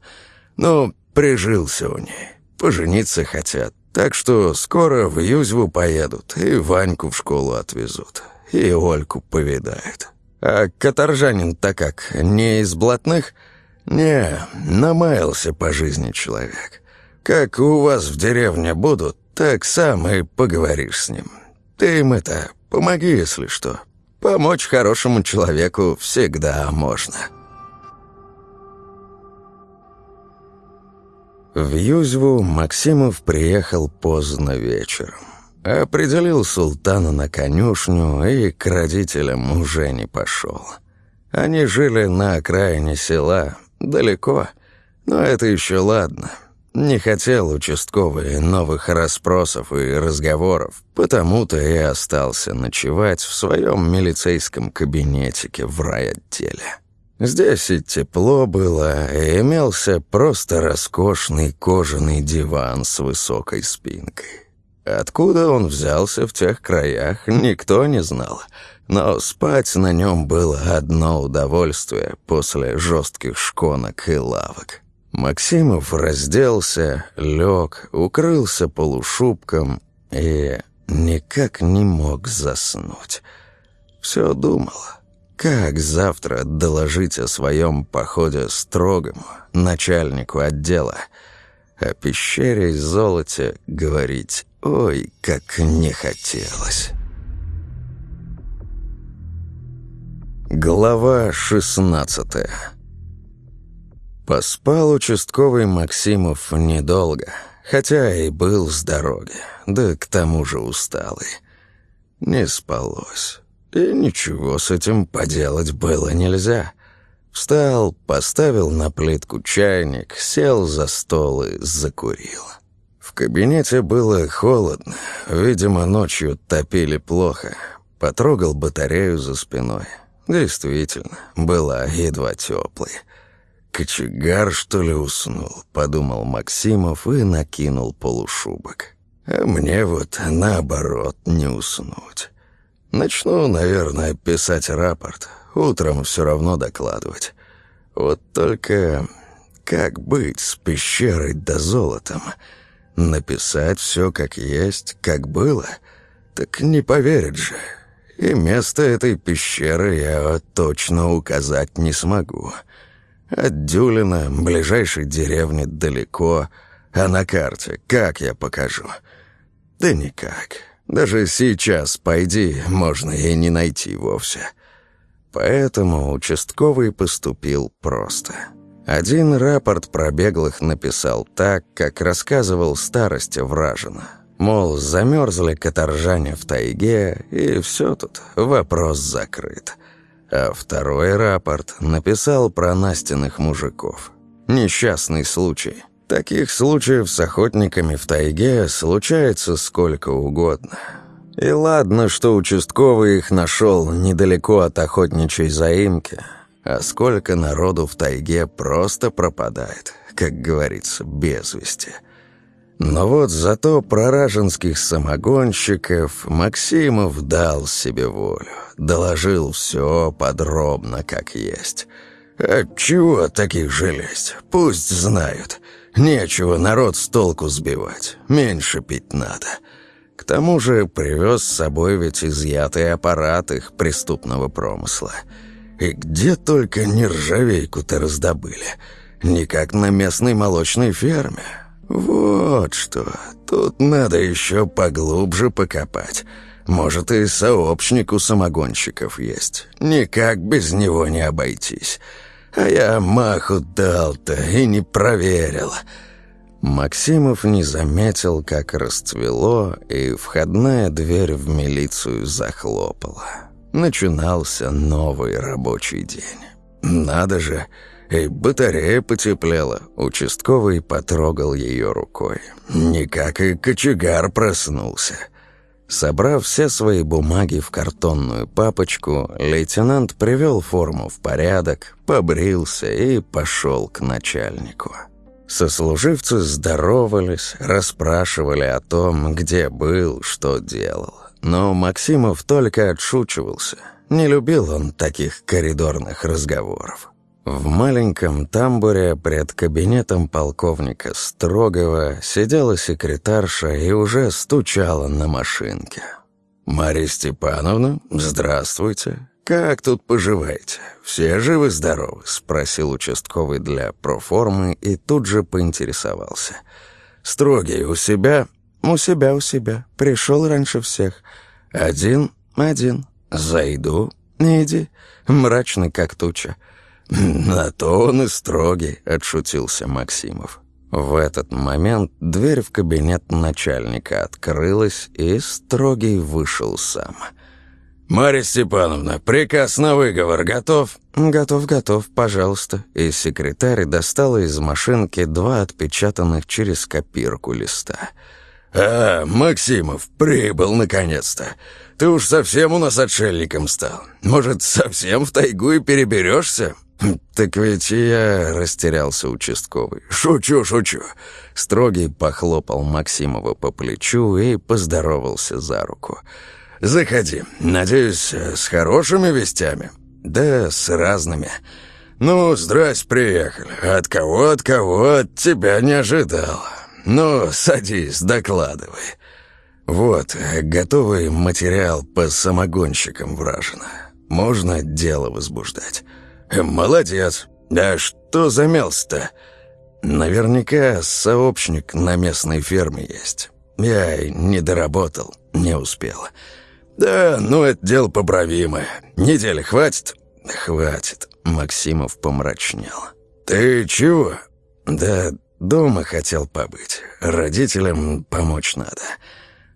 Ну, прижился у ней. Пожениться хотят. Так что скоро в Юзьву поедут и Ваньку в школу отвезут. И Ольку повидают. А каторжанин-то как, не из блатных?» «Не, намаялся по жизни человек. Как у вас в деревне будут, так сам и поговоришь с ним. Ты им это, помоги, если что. Помочь хорошему человеку всегда можно». В Юзьву Максимов приехал поздно вечером. Определил султана на конюшню и к родителям уже не пошел. Они жили на окраине села, Далеко, но это еще ладно. Не хотел участковый новых расспросов и разговоров, потому-то и остался ночевать в своем милицейском кабинетике в райотделе. Здесь и тепло было, и имелся просто роскошный кожаный диван с высокой спинкой. Откуда он взялся в тех краях, никто не знал — но спать на нем было одно удовольствие после жестких шконок и лавок. Максимов разделся, лег, укрылся полушубком и никак не мог заснуть. Все думал, как завтра доложить о своем походе строгому начальнику отдела, о пещере и золоте говорить «Ой, как не хотелось». Глава шестнадцатая Поспал участковый Максимов недолго, хотя и был с дороги, да к тому же усталый. Не спалось, и ничего с этим поделать было нельзя. Встал, поставил на плитку чайник, сел за стол и закурил. В кабинете было холодно, видимо, ночью топили плохо. Потрогал батарею за спиной — Действительно, была едва теплой. «Кочегар, что ли, уснул?» — подумал Максимов и накинул полушубок. «А мне вот, наоборот, не уснуть. Начну, наверное, писать рапорт. Утром все равно докладывать. Вот только как быть с пещерой да золотом? Написать все как есть, как было? Так не поверят же». И место этой пещеры я точно указать не смогу. От Дюлина, ближайшей деревни далеко, а на карте как я покажу? Да никак. Даже сейчас пойди, можно и не найти вовсе. Поэтому участковый поступил просто. Один рапорт про беглых написал так, как рассказывал старости вражина. Мол, замерзли каторжане в тайге, и все тут, вопрос закрыт. А второй рапорт написал про Настиных мужиков. Несчастный случай. Таких случаев с охотниками в тайге случается сколько угодно. И ладно, что участковый их нашел недалеко от охотничьей заимки, а сколько народу в тайге просто пропадает, как говорится, без вести. Но вот зато прораженских самогонщиков Максимов дал себе волю, доложил все подробно, как есть. А чего таких жалеть? Пусть знают. Нечего народ с толку сбивать, меньше пить надо. К тому же привез с собой ведь изъятый аппарат их преступного промысла. И где только нержавейку-то раздобыли. Никак на местной молочной ферме. Вот что, тут надо еще поглубже покопать. Может, и сообщник у самогонщиков есть. Никак без него не обойтись. А я маху дал-то и не проверил. Максимов не заметил, как расцвело, и входная дверь в милицию захлопала. Начинался новый рабочий день. Надо же, и батарея потеплела. Участковый потрогал ее рукой. Никак и кочегар проснулся. Собрав все свои бумаги в картонную папочку, лейтенант привел форму в порядок, побрился и пошел к начальнику. Сослуживцы здоровались, расспрашивали о том, где был, что делал. Но Максимов только отшучивался. Не любил он таких коридорных разговоров. В маленьком тамбуре пред кабинетом полковника Строгова сидела секретарша и уже стучала на машинке. «Марья Степановна, здравствуйте. Как тут поживаете? Все живы-здоровы?» — спросил участковый для проформы и тут же поинтересовался. «Строгий у себя?» «У себя, у себя. Пришел раньше всех. Один? Один. Зайду? Иди. Мрачный, как туча». «На то он и строгий», — отшутился Максимов. В этот момент дверь в кабинет начальника открылась, и строгий вышел сам. «Марья Степановна, приказ на выговор готов?» «Готов, готов, пожалуйста». И секретарь достала из машинки два отпечатанных через копирку листа. «А, Максимов, прибыл наконец-то. Ты уж совсем у нас отшельником стал. Может, совсем в тайгу и переберешься?» «Так ведь я...» — растерялся участковый. «Шучу, шучу!» Строгий похлопал Максимова по плечу и поздоровался за руку. «Заходи. Надеюсь, с хорошими вестями?» «Да, с разными». «Ну, здрасте, приехали. От кого, от кого, от тебя не ожидал. Ну, садись, докладывай». «Вот, готовый материал по самогонщикам вражина. Можно дело возбуждать». «Молодец. А что за мелс-то?» «Наверняка сообщник на местной ферме есть. Я не доработал, не успел». «Да, ну это дело поправимое. Недели хватит?» «Хватит», — Максимов помрачнел. «Ты чего?» «Да дома хотел побыть. Родителям помочь надо».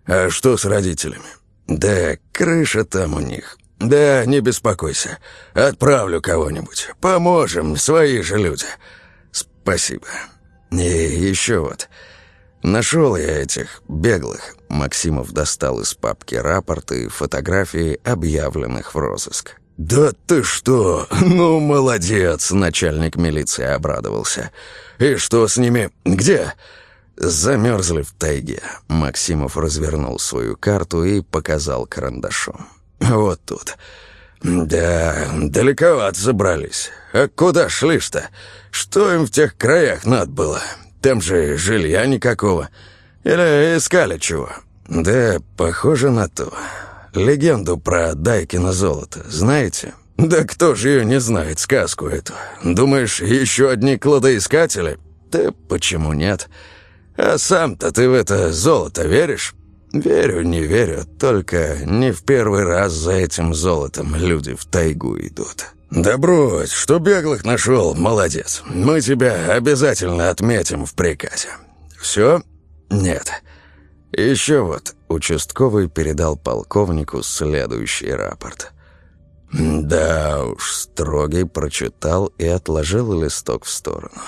«А что с родителями?» «Да крыша там у них. «Да, не беспокойся. Отправлю кого-нибудь. Поможем, свои же люди». «Спасибо. И еще вот. Нашел я этих беглых». Максимов достал из папки рапорты и фотографии, объявленных в розыск. «Да ты что? Ну, молодец!» — начальник милиции обрадовался. «И что с ними? Где?» Замерзли в тайге. Максимов развернул свою карту и показал карандашом. «Вот тут. Да, далековато забрались. А куда шли-то? Что им в тех краях надо было? Там же жилья никакого. Или искали чего?» «Да, похоже на то. Легенду про Дайкино золото знаете?» «Да кто же ее не знает, сказку эту? Думаешь, еще одни кладоискатели?» «Да почему нет? А сам-то ты в это золото веришь?» Верю, не верю, только не в первый раз за этим золотом люди в тайгу идут. Да брось, что беглых нашел, молодец. Мы тебя обязательно отметим в приказе. Все? Нет. Еще вот, участковый передал полковнику следующий рапорт. Да уж, строгий прочитал и отложил листок в сторону.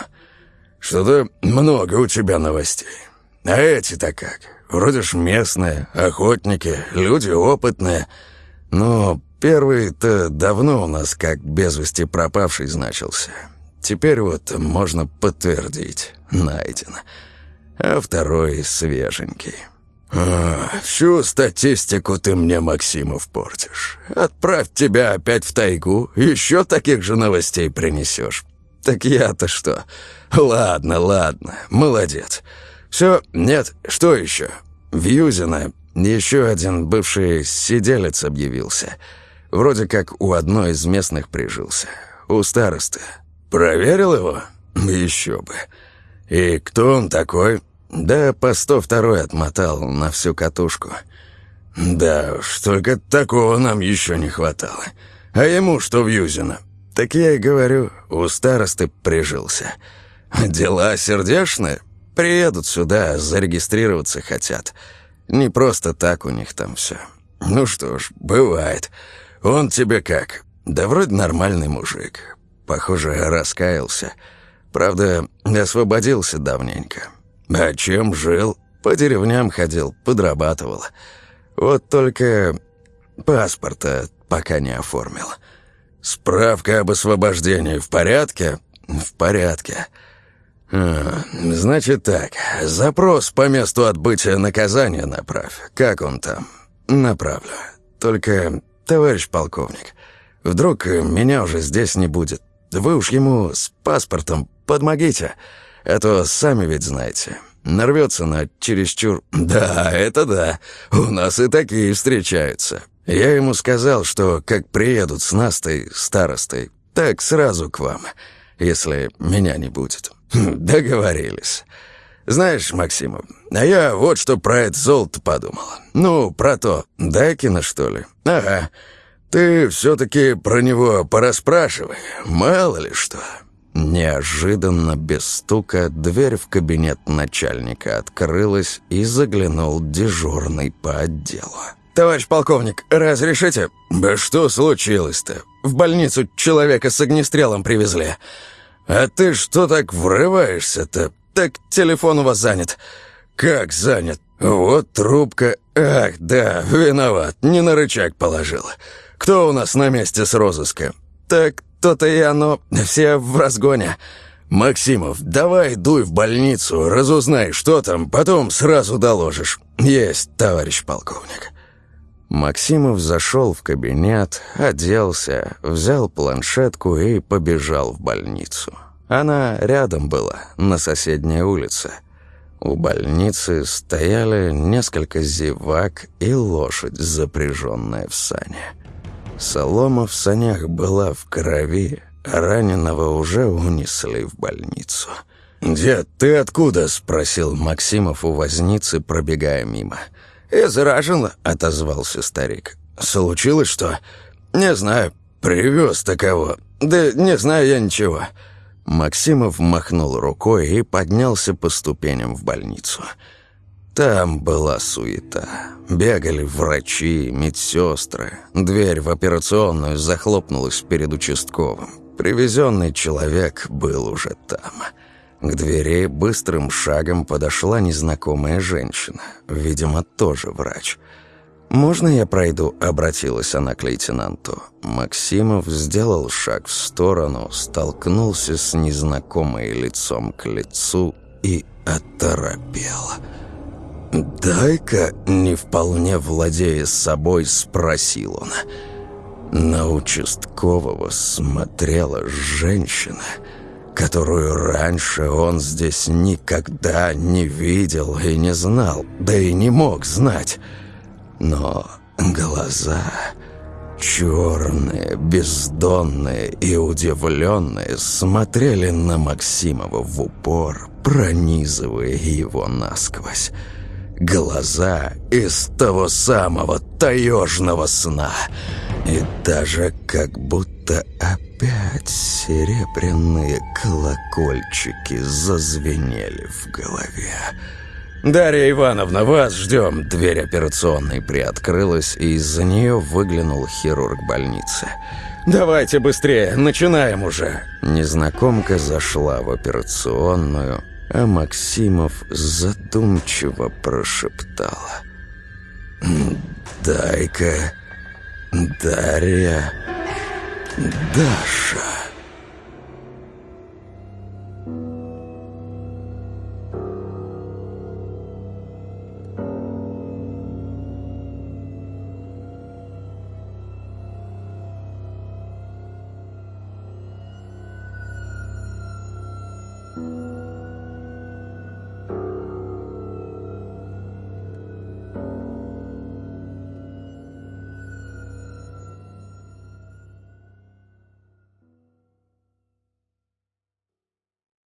Что-то много у тебя новостей. А эти-то как? Вроде ж местные, охотники, люди опытные. Но первый-то давно у нас как без вести пропавший значился. Теперь вот можно подтвердить, найден. А второй свеженький. А, всю статистику ты мне, Максимов, портишь. Отправь тебя опять в тайгу, еще таких же новостей принесешь. Так я-то что? Ладно, ладно, молодец. «Все, нет, что еще?» В Юзино еще один бывший сиделец объявился. Вроде как у одной из местных прижился. У старосты. Проверил его? Еще бы. И кто он такой? Да по 102 отмотал на всю катушку. Да уж, только такого нам еще не хватало. А ему что в Юзино? Так я и говорю, у старосты прижился. Дела сердечные? Приедут сюда, зарегистрироваться хотят. Не просто так у них там все. Ну что ж, бывает. Он тебе как? Да вроде нормальный мужик. Похоже, раскаялся. Правда, освободился давненько. А чем жил? По деревням ходил, подрабатывал. Вот только паспорта пока не оформил. Справка об освобождении в порядке? В порядке. А, «Значит так, запрос по месту отбытия наказания направь. Как он там?» «Направлю. Только, товарищ полковник, вдруг меня уже здесь не будет. Вы уж ему с паспортом подмогите, а то сами ведь знаете, нарвется на чересчур...» «Да, это да, у нас и такие встречаются. Я ему сказал, что как приедут с Настой, старостой, так сразу к вам, если меня не будет». «Договорились. Знаешь, Максимов, а я вот что про это золото подумал. Ну, про то. Дакина, что ли? Ага. Ты все-таки про него пораспрашивай. Мало ли что». Неожиданно, без стука, дверь в кабинет начальника открылась и заглянул дежурный по отделу. «Товарищ полковник, разрешите?» «Да что случилось-то? В больницу человека с огнестрелом привезли». «А ты что так врываешься-то? Так телефон у вас занят». «Как занят? Вот трубка. Ах, да, виноват, не на рычаг положил. Кто у нас на месте с розыска?» «Так то-то и оно, все в разгоне». «Максимов, давай дуй в больницу, разузнай, что там, потом сразу доложишь». «Есть, товарищ полковник». Максимов зашел в кабинет, оделся, взял планшетку и побежал в больницу. Она рядом была, на соседней улице. У больницы стояли несколько зевак и лошадь, запряженная в сане. Солома в санях была в крови, раненого уже унесли в больницу. «Дед, ты откуда?» — спросил Максимов у возницы, пробегая мимо. «Дед, «Изражен», — отозвался старик. «Случилось что?» «Не знаю. Привез такого. Да не знаю я ничего». Максимов махнул рукой и поднялся по ступеням в больницу. Там была суета. Бегали врачи, медсестры. Дверь в операционную захлопнулась перед участковым. Привезенный человек был уже там. К двери быстрым шагом подошла незнакомая женщина, видимо, тоже врач. «Можно я пройду?» — обратилась она к лейтенанту. Максимов сделал шаг в сторону, столкнулся с незнакомой лицом к лицу и оторопел. «Дай-ка», — не вполне владея собой, спросил он. На участкового смотрела женщина — которую раньше он здесь никогда не видел и не знал, да и не мог знать. Но глаза черные, бездонные и удивленные смотрели на Максимова в упор, пронизывая его насквозь. Глаза из того самого таежного сна. И даже как будто опять серебряные колокольчики зазвенели в голове. «Дарья Ивановна, вас ждем!» Дверь операционной приоткрылась, и из-за нее выглянул хирург больницы. «Давайте быстрее, начинаем уже!» Незнакомка зашла в операционную, а Максимов задумчиво прошептала. «Дай-ка, Дарья, Даша».